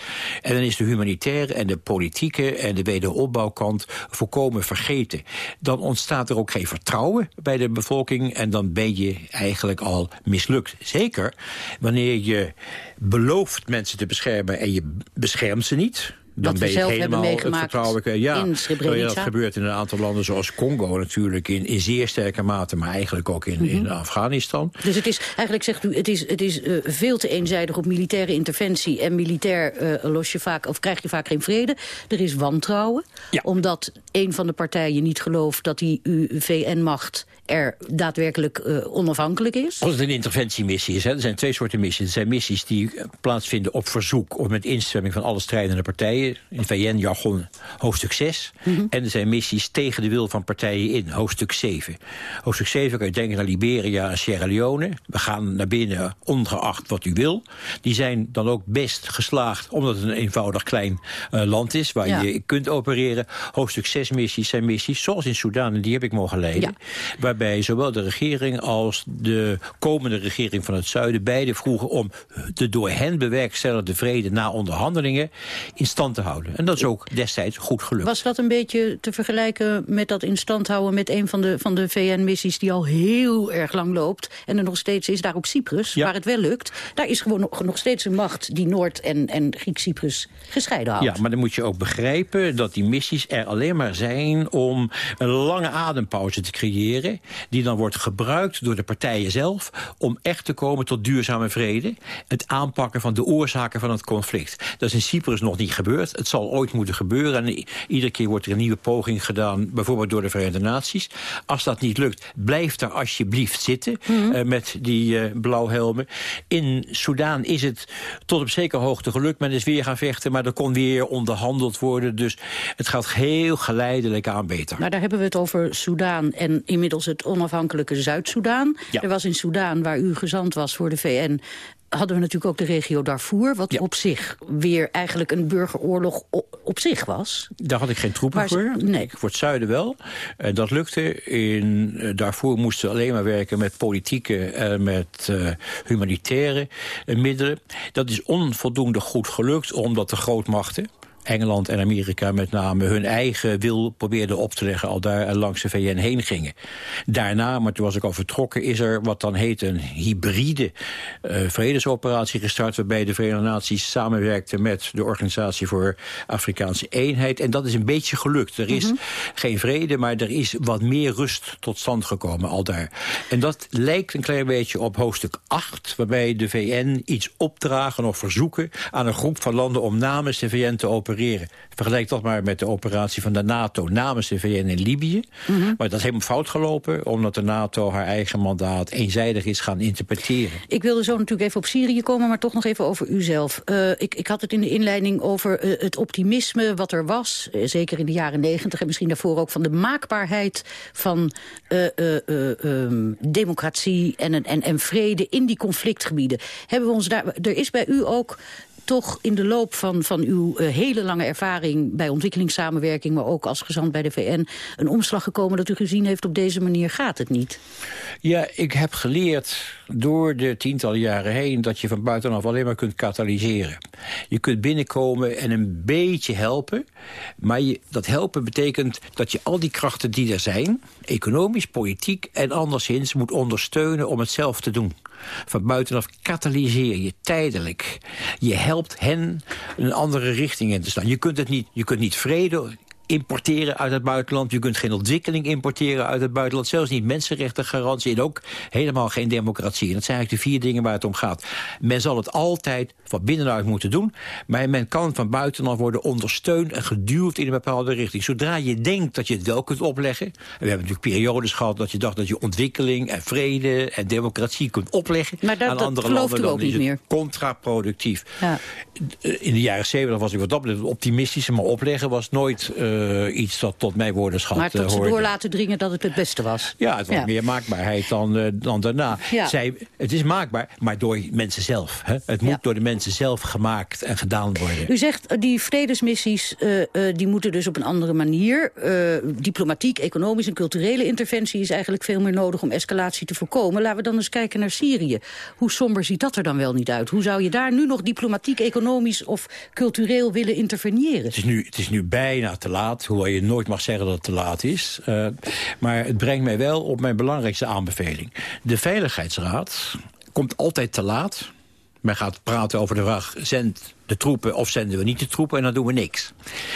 En dan is de humanitaire en de politieke en de wederopbouwkant volkomen vergeten. Dan ontstaat er ook geen vertrouwen bij de bevolking... en dan ben je eigenlijk al mislukt. Zeker wanneer je belooft mensen te beschermen en je beschermt ze niet we ben je zelf helemaal hebben het meegemaakt vertrouwelijke. Ja, in Srebrenica. dat gebeurt in een aantal landen zoals Congo natuurlijk in, in zeer sterke mate, maar eigenlijk ook in, in Afghanistan. Dus het is, eigenlijk zegt u, het is, het is eh, veel te eenzijdig op militaire interventie... en militair eh, los je vaak, of krijg je vaak geen vrede. Er is wantrouwen, omdat een van de partijen niet gelooft... dat die VN-macht er daadwerkelijk eh, onafhankelijk is. Als het een interventiemissie is, hè, er zijn twee soorten missies. Er zijn missies die eh, plaatsvinden op verzoek... of met instemming van alle strijdende partijen. In VN-jargon hoofdstuk 6. Mhm. En er zijn missies tegen de wil van partijen in, hoofdstuk 7. Hoofdstuk 7 kan je denken aan Liberia en Sierra Leone. We gaan naar binnen, ongeacht wat u wil. Die zijn dan ook best geslaagd, omdat het een eenvoudig klein eh, land is... waar Ja. je kunt opereren. Hoofdstuk 6 missies zijn missies, zoals in Soedan... en die heb ik mogen leiden. Waarbij zowel de regering als de komende regering van het zuiden... beide vroegen om de door hen bewerkstelligde vrede na onderhandelingen... in stand te houden. En dat is ook destijds goed gelukt. Was dat een beetje te vergelijken met dat in stand houden... met een van de, van de VN-missies die al heel erg lang loopt... en er nog steeds is, daar op Cyprus, waar het wel lukt... daar is gewoon nog, nog steeds een macht die Noord- en, en Griek-Cyprus gescheiden houdt. Ja, maar dan moet je ook begrijpen dat die missies er alleen maar zijn... om een lange adempauze te creëren... die dan wordt gebruikt door de partijen zelf... om echt te komen tot duurzame vrede. Het aanpakken van de oorzaken van het conflict. Dat is in Cyprus nog niet gebeurd. Het zal ooit moeten gebeuren. En iedere keer wordt er een nieuwe poging gedaan... bijvoorbeeld door de Verenigde Naties. Als dat niet lukt, blijf daar alsjeblieft zitten... eh, met die eh, blauwhelmen. In Soedan is het tot op zekere hoogte gelukt. Men is weer gaan vechten, maar er kon weer onderhandeld worden. Dus het gaat heel geleidelijk aan beter. Maar daar hebben we het over Soudaan en inmiddels het onafhankelijke Zuid-Soedan. Ja. Er was in Soudaan, waar u gezant was voor de VN... hadden we natuurlijk ook de regio Darfur... wat op zich weer eigenlijk een burgeroorlog op zich was. Daar had ik geen troepen Maar voor. nee. Voor het zuiden wel. En dat lukte. In eh, Darfur moesten we alleen maar werken met politieke en met eh, humanitaire eh, middelen. Dat is onvoldoende goed gelukt, omdat de grootmachten... Engeland en Amerika met name hun eigen wil probeerden op te leggen... al daar langs de VN heen gingen. Daarna, maar toen was ik al vertrokken... is er wat dan heet een hybride eh, vredesoperatie gestart... waarbij de Verenigde Naties samenwerkten met de Organisatie voor Afrikaanse Eenheid. En dat is een beetje gelukt. Er is geen vrede, maar er is wat meer rust tot stand gekomen al daar. En dat lijkt een klein beetje op hoofdstuk 8... waarbij de VN iets opdragen of verzoeken aan een groep van landen... om namens de VN te opereren. Vergelijk dat maar met de operatie van de NATO namens de VN in Libië. Maar dat is helemaal fout gelopen... omdat de NATO haar eigen mandaat eenzijdig is gaan interpreteren. Ik wilde zo natuurlijk even op Syrië komen, maar toch nog even over uzelf. Eh, ik, ik had het in de inleiding over eh, het optimisme wat er was, eh, zeker in de jaren negentig... en misschien daarvoor ook van de maakbaarheid van eh, eh, eh, ehm, democratie en, en, en vrede in die conflictgebieden. Hebben we ons daar, er is bij u ook toch in de loop van, van uw eh, hele lange ervaring... bij ontwikkelingssamenwerking, maar ook als gezant bij de VN... een omslag gekomen dat u gezien heeft op deze manier gaat het niet. Ja, ik heb geleerd door de tientallen jaren heen... dat je van buitenaf alleen maar kunt katalyseren. Je kunt binnenkomen en een beetje helpen. Maar dat helpen betekent dat je al die krachten die er zijn... economisch, politiek en anderszins moet ondersteunen om het zelf te doen. Van buitenaf katalyseer je tijdelijk. Je helpt hen een andere richting in te staan. Je kunt, het niet, je kunt niet vrede importeren uit het buitenland. Je kunt geen ontwikkeling importeren uit het buitenland. Zelfs niet mensenrechtengarantie en ook helemaal geen democratie. En dat zijn eigenlijk de vier dingen waar het om gaat. Men zal het altijd van binnenuit moeten doen. Maar men kan van buitenaf worden ondersteund en geduwd in een bepaalde richting. Zodra je denkt dat je het wel kunt opleggen. En we hebben natuurlijk periodes gehad dat je dacht dat je ontwikkeling en vrede en democratie kunt opleggen. Maar dat- aan dat andere landen. Dan ook is niet meer. contraproductief. Ja. In de jaren 70 was ik wat dat betreft optimistischer, maar opleggen was nooit eh, iets dat tot mijn woordenschat Maar eh, tot ze hoorde. door laten dringen dat het het beste was. Ja, het was meer maakbaarheid dan, eh, dan daarna. Ja. Zij, het is maakbaar, maar door mensen zelf. Hè? Het moet door de mensen zelf gemaakt en gedaan worden. U zegt, eh, die vredesmissies eh, eh, die moeten dus op een andere manier. Eh, diplomatiek, economisch en culturele interventie is eigenlijk veel meer nodig om escalatie te voorkomen. Laten we dan eens kijken naar Syrië. Hoe somber ziet dat er dan wel niet uit? Hoe zou je daar nu nog diplomatiek, economisch of cultureel willen interveneren? Het is, nu, het is nu bijna te laat, hoewel je nooit mag zeggen dat het te laat is. Eh, maar het brengt mij wel op mijn belangrijkste aanbeveling. De Veiligheidsraad komt altijd te laat Men gaat praten over de vraag, zend de troepen of zenden we niet de troepen en dan doen we niks.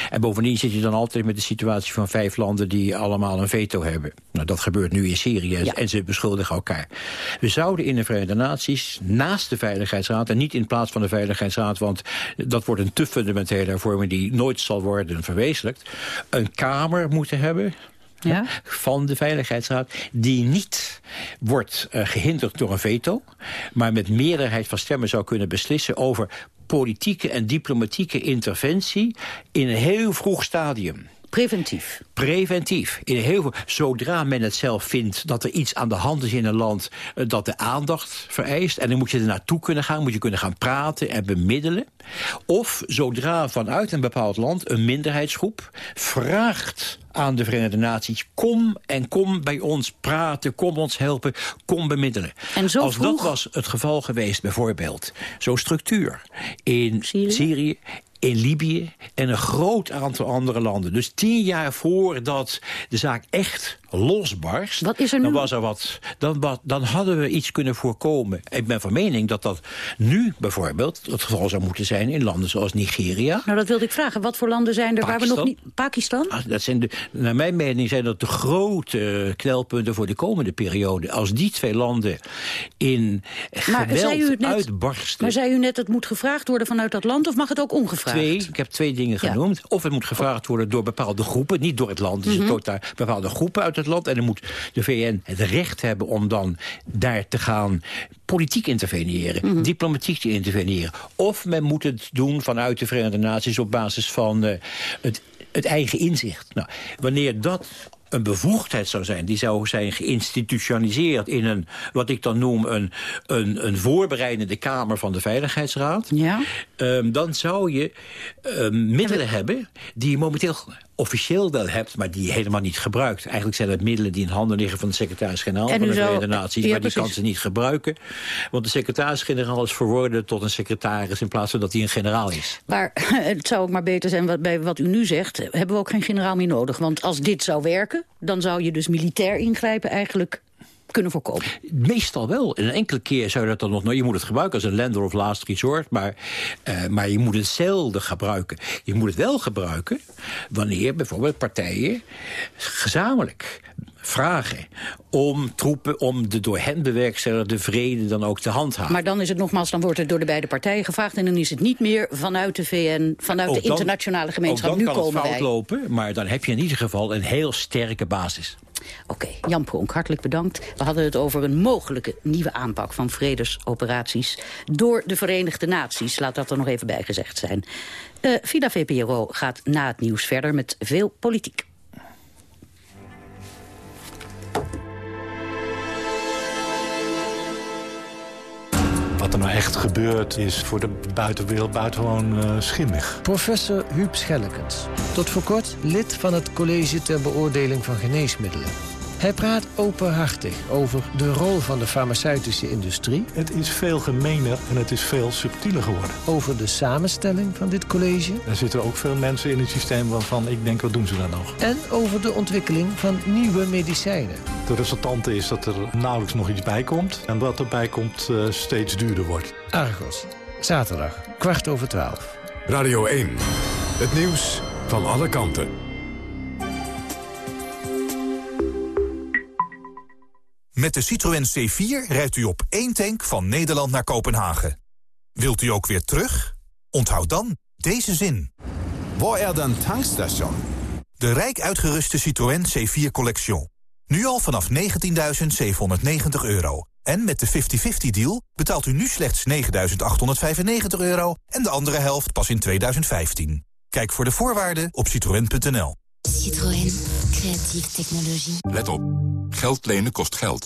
En bovendien zit je dan altijd met de situatie van vijf landen die allemaal een veto hebben. Nou, dat gebeurt nu in Syrië en ze beschuldigen elkaar. We zouden in de Verenigde Naties naast de Veiligheidsraad en niet in plaats van de Veiligheidsraad, want dat wordt een te fundamentele hervorming die nooit zal worden verwezenlijkt, een kamer moeten hebben ja? van de Veiligheidsraad... die niet wordt uh, gehinderd door een veto... maar met meerderheid van stemmen zou kunnen beslissen... over politieke en diplomatieke interventie in een heel vroeg stadium. Preventief. Preventief. In heel veel, zodra men het zelf vindt dat er iets aan de hand is in een land... Uh, dat de aandacht vereist. En dan moet je er naartoe kunnen gaan. Moet je kunnen gaan praten en bemiddelen. Of zodra vanuit een bepaald land een minderheidsgroep vraagt aan de Verenigde Naties... kom en kom bij ons praten, kom ons helpen, kom bemiddelen. En zo Als vroeg... dat was het geval geweest, bijvoorbeeld, zo'n structuur in Syrië? Syrië in Libië en een groot aantal andere landen. Dus tien jaar voordat de zaak echt losbarst... Wat is er nu? Dan, was er wat, dan, wat, dan hadden we iets kunnen voorkomen. Ik ben van mening dat dat nu bijvoorbeeld het geval zou moeten zijn... in landen zoals Nigeria. Nou, dat wilde ik vragen. Wat voor landen zijn er waar we nog niet... Pakistan? Ah, Dat zijn de, naar mijn mening zijn dat de grote knelpunten voor de komende periode. Als die twee landen in Maar zei u geweld het net- uitbarsten... Maar zei u net, het moet gevraagd worden vanuit dat land... of mag het ook ongevraagd? Twee, ik heb twee dingen Ja. genoemd. Of het moet gevraagd worden door bepaalde groepen, niet door het land. Dus Mhm. het wordt daar bepaalde groepen uit het land. En dan moet de VN het recht hebben om dan daar te gaan politiek interveneren, Mhm. diplomatiek te interveneren. Of men moet het doen vanuit de Verenigde Naties op basis van eh, het, het eigen inzicht. Nou, wanneer dat een bevoegdheid zou zijn, die zou zijn geïnstitutionaliseerd in een, wat ik dan noem, een, een, een voorbereidende kamer van de Veiligheidsraad. Ja. Ehm, dan zou je ehm, middelen hebben die momenteel officieel wel hebt, maar die je helemaal niet gebruikt. Eigenlijk zijn het middelen die in handen liggen van de secretaris-generaal En van de Verenigde Naties, ja, maar die kan precies. ze niet gebruiken. Want de secretaris-generaal is verworden tot een secretaris in plaats van dat hij een generaal is. Maar het zou ook maar beter zijn, wat, bij wat u nu zegt... hebben we ook geen generaal meer nodig. Want als dit zou werken, dan zou je dus militair ingrijpen eigenlijk kunnen voorkomen. Meestal wel. En een enkele keer zou je dat dan nog... Nou, je moet het gebruiken als een lender of last resort... maar, eh, maar je moet het zelden gebruiken. Je moet het wel gebruiken wanneer bijvoorbeeld partijen gezamenlijk vragen om troepen, om de door hen bewerkstelligde vrede dan ook te handhaven. Maar dan is het nogmaals, dan wordt het door de beide partijen gevraagd... en dan is het niet meer vanuit de VN, vanuit Ook de dan- internationale gemeenschap. Ook nu dan kan komen het fout wij. lopen, maar dan heb je in ieder geval een heel sterke basis. Oké, Jan Pronk, hartelijk bedankt. We hadden het over een mogelijke nieuwe aanpak van vredesoperaties... door de Verenigde Naties, laat dat er nog even bij gezegd zijn. Eh Villa VPRO gaat na het nieuws verder met veel politiek. Wat er nou echt gebeurt is voor de buitenwereld buitengewoon eh, schimmig. Professor Huub Schellekens. Tot voor kort lid van het College ter Beoordeling van Geneesmiddelen. Hij praat openhartig over de rol van de farmaceutische industrie... Het is veel gemener en het is veel subtieler geworden. over de samenstelling van dit college... Er zitten ook veel mensen in het systeem waarvan ik denk, wat doen ze dan nog? en over de ontwikkeling van nieuwe medicijnen. De resultante is dat er nauwelijks nog iets bij komt. En wat erbij komt eh, steeds duurder wordt. Argos, zaterdag, kwart over twaalf. Radio 1. Het nieuws van alle kanten. Met de Citroën C4 rijdt u op één tank van Nederland naar Kopenhagen. Wilt u ook weer terug? Onthoud dan deze zin. Waar er dan tankstation? De rijk uitgeruste Citroën C4 Collection. Nu al vanaf 19.790 euro. En met de 50-50 deal betaalt u nu slechts 9.895 euro... en de andere helft pas in 2015. Kijk voor de voorwaarden op citroën.nl. Citroën. Creatieve technologie. Let op. Geld lenen kost geld.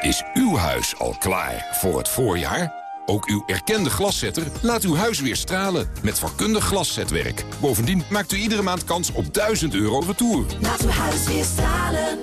Is uw huis al klaar voor het voorjaar? Ook uw erkende glaszetter laat uw huis weer stralen met vakkundig glaszetwerk. Bovendien maakt u iedere maand kans op 1000 euro retour. Laat uw huis weer stralen.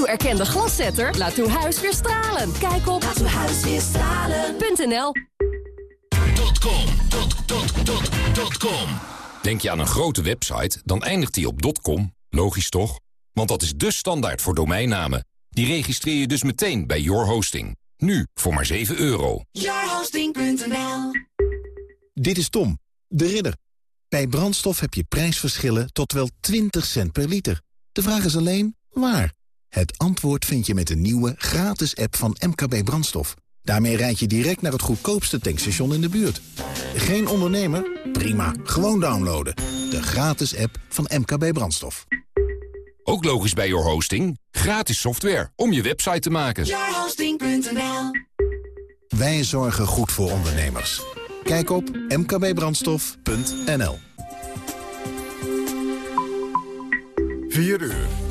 Uw erkende glaszetter laat uw huis weer stralen. Kijk op laatuwhuisweerstralen.nl Denk je aan een grote website, dan eindigt die op .com. Logisch toch? Want dat is de standaard voor domeinnamen. Die registreer je dus meteen bij Your Hosting. Nu voor maar 7 euro. Yourhosting.nl Dit is Tom, de ridder. Bij brandstof heb je prijsverschillen tot wel 20 cent per liter. De vraag is alleen, waar? Het antwoord vind je met de nieuwe gratis app van MKB Brandstof. Daarmee rijd je direct naar het goedkoopste tankstation in de buurt. Geen ondernemer? Prima, gewoon downloaden. De gratis app van MKB Brandstof. Ook logisch bij Your Hosting. Gratis software om je website te maken. Yourhosting.nl Wij zorgen goed voor ondernemers. Kijk op mkbbrandstof.nl 4 uur.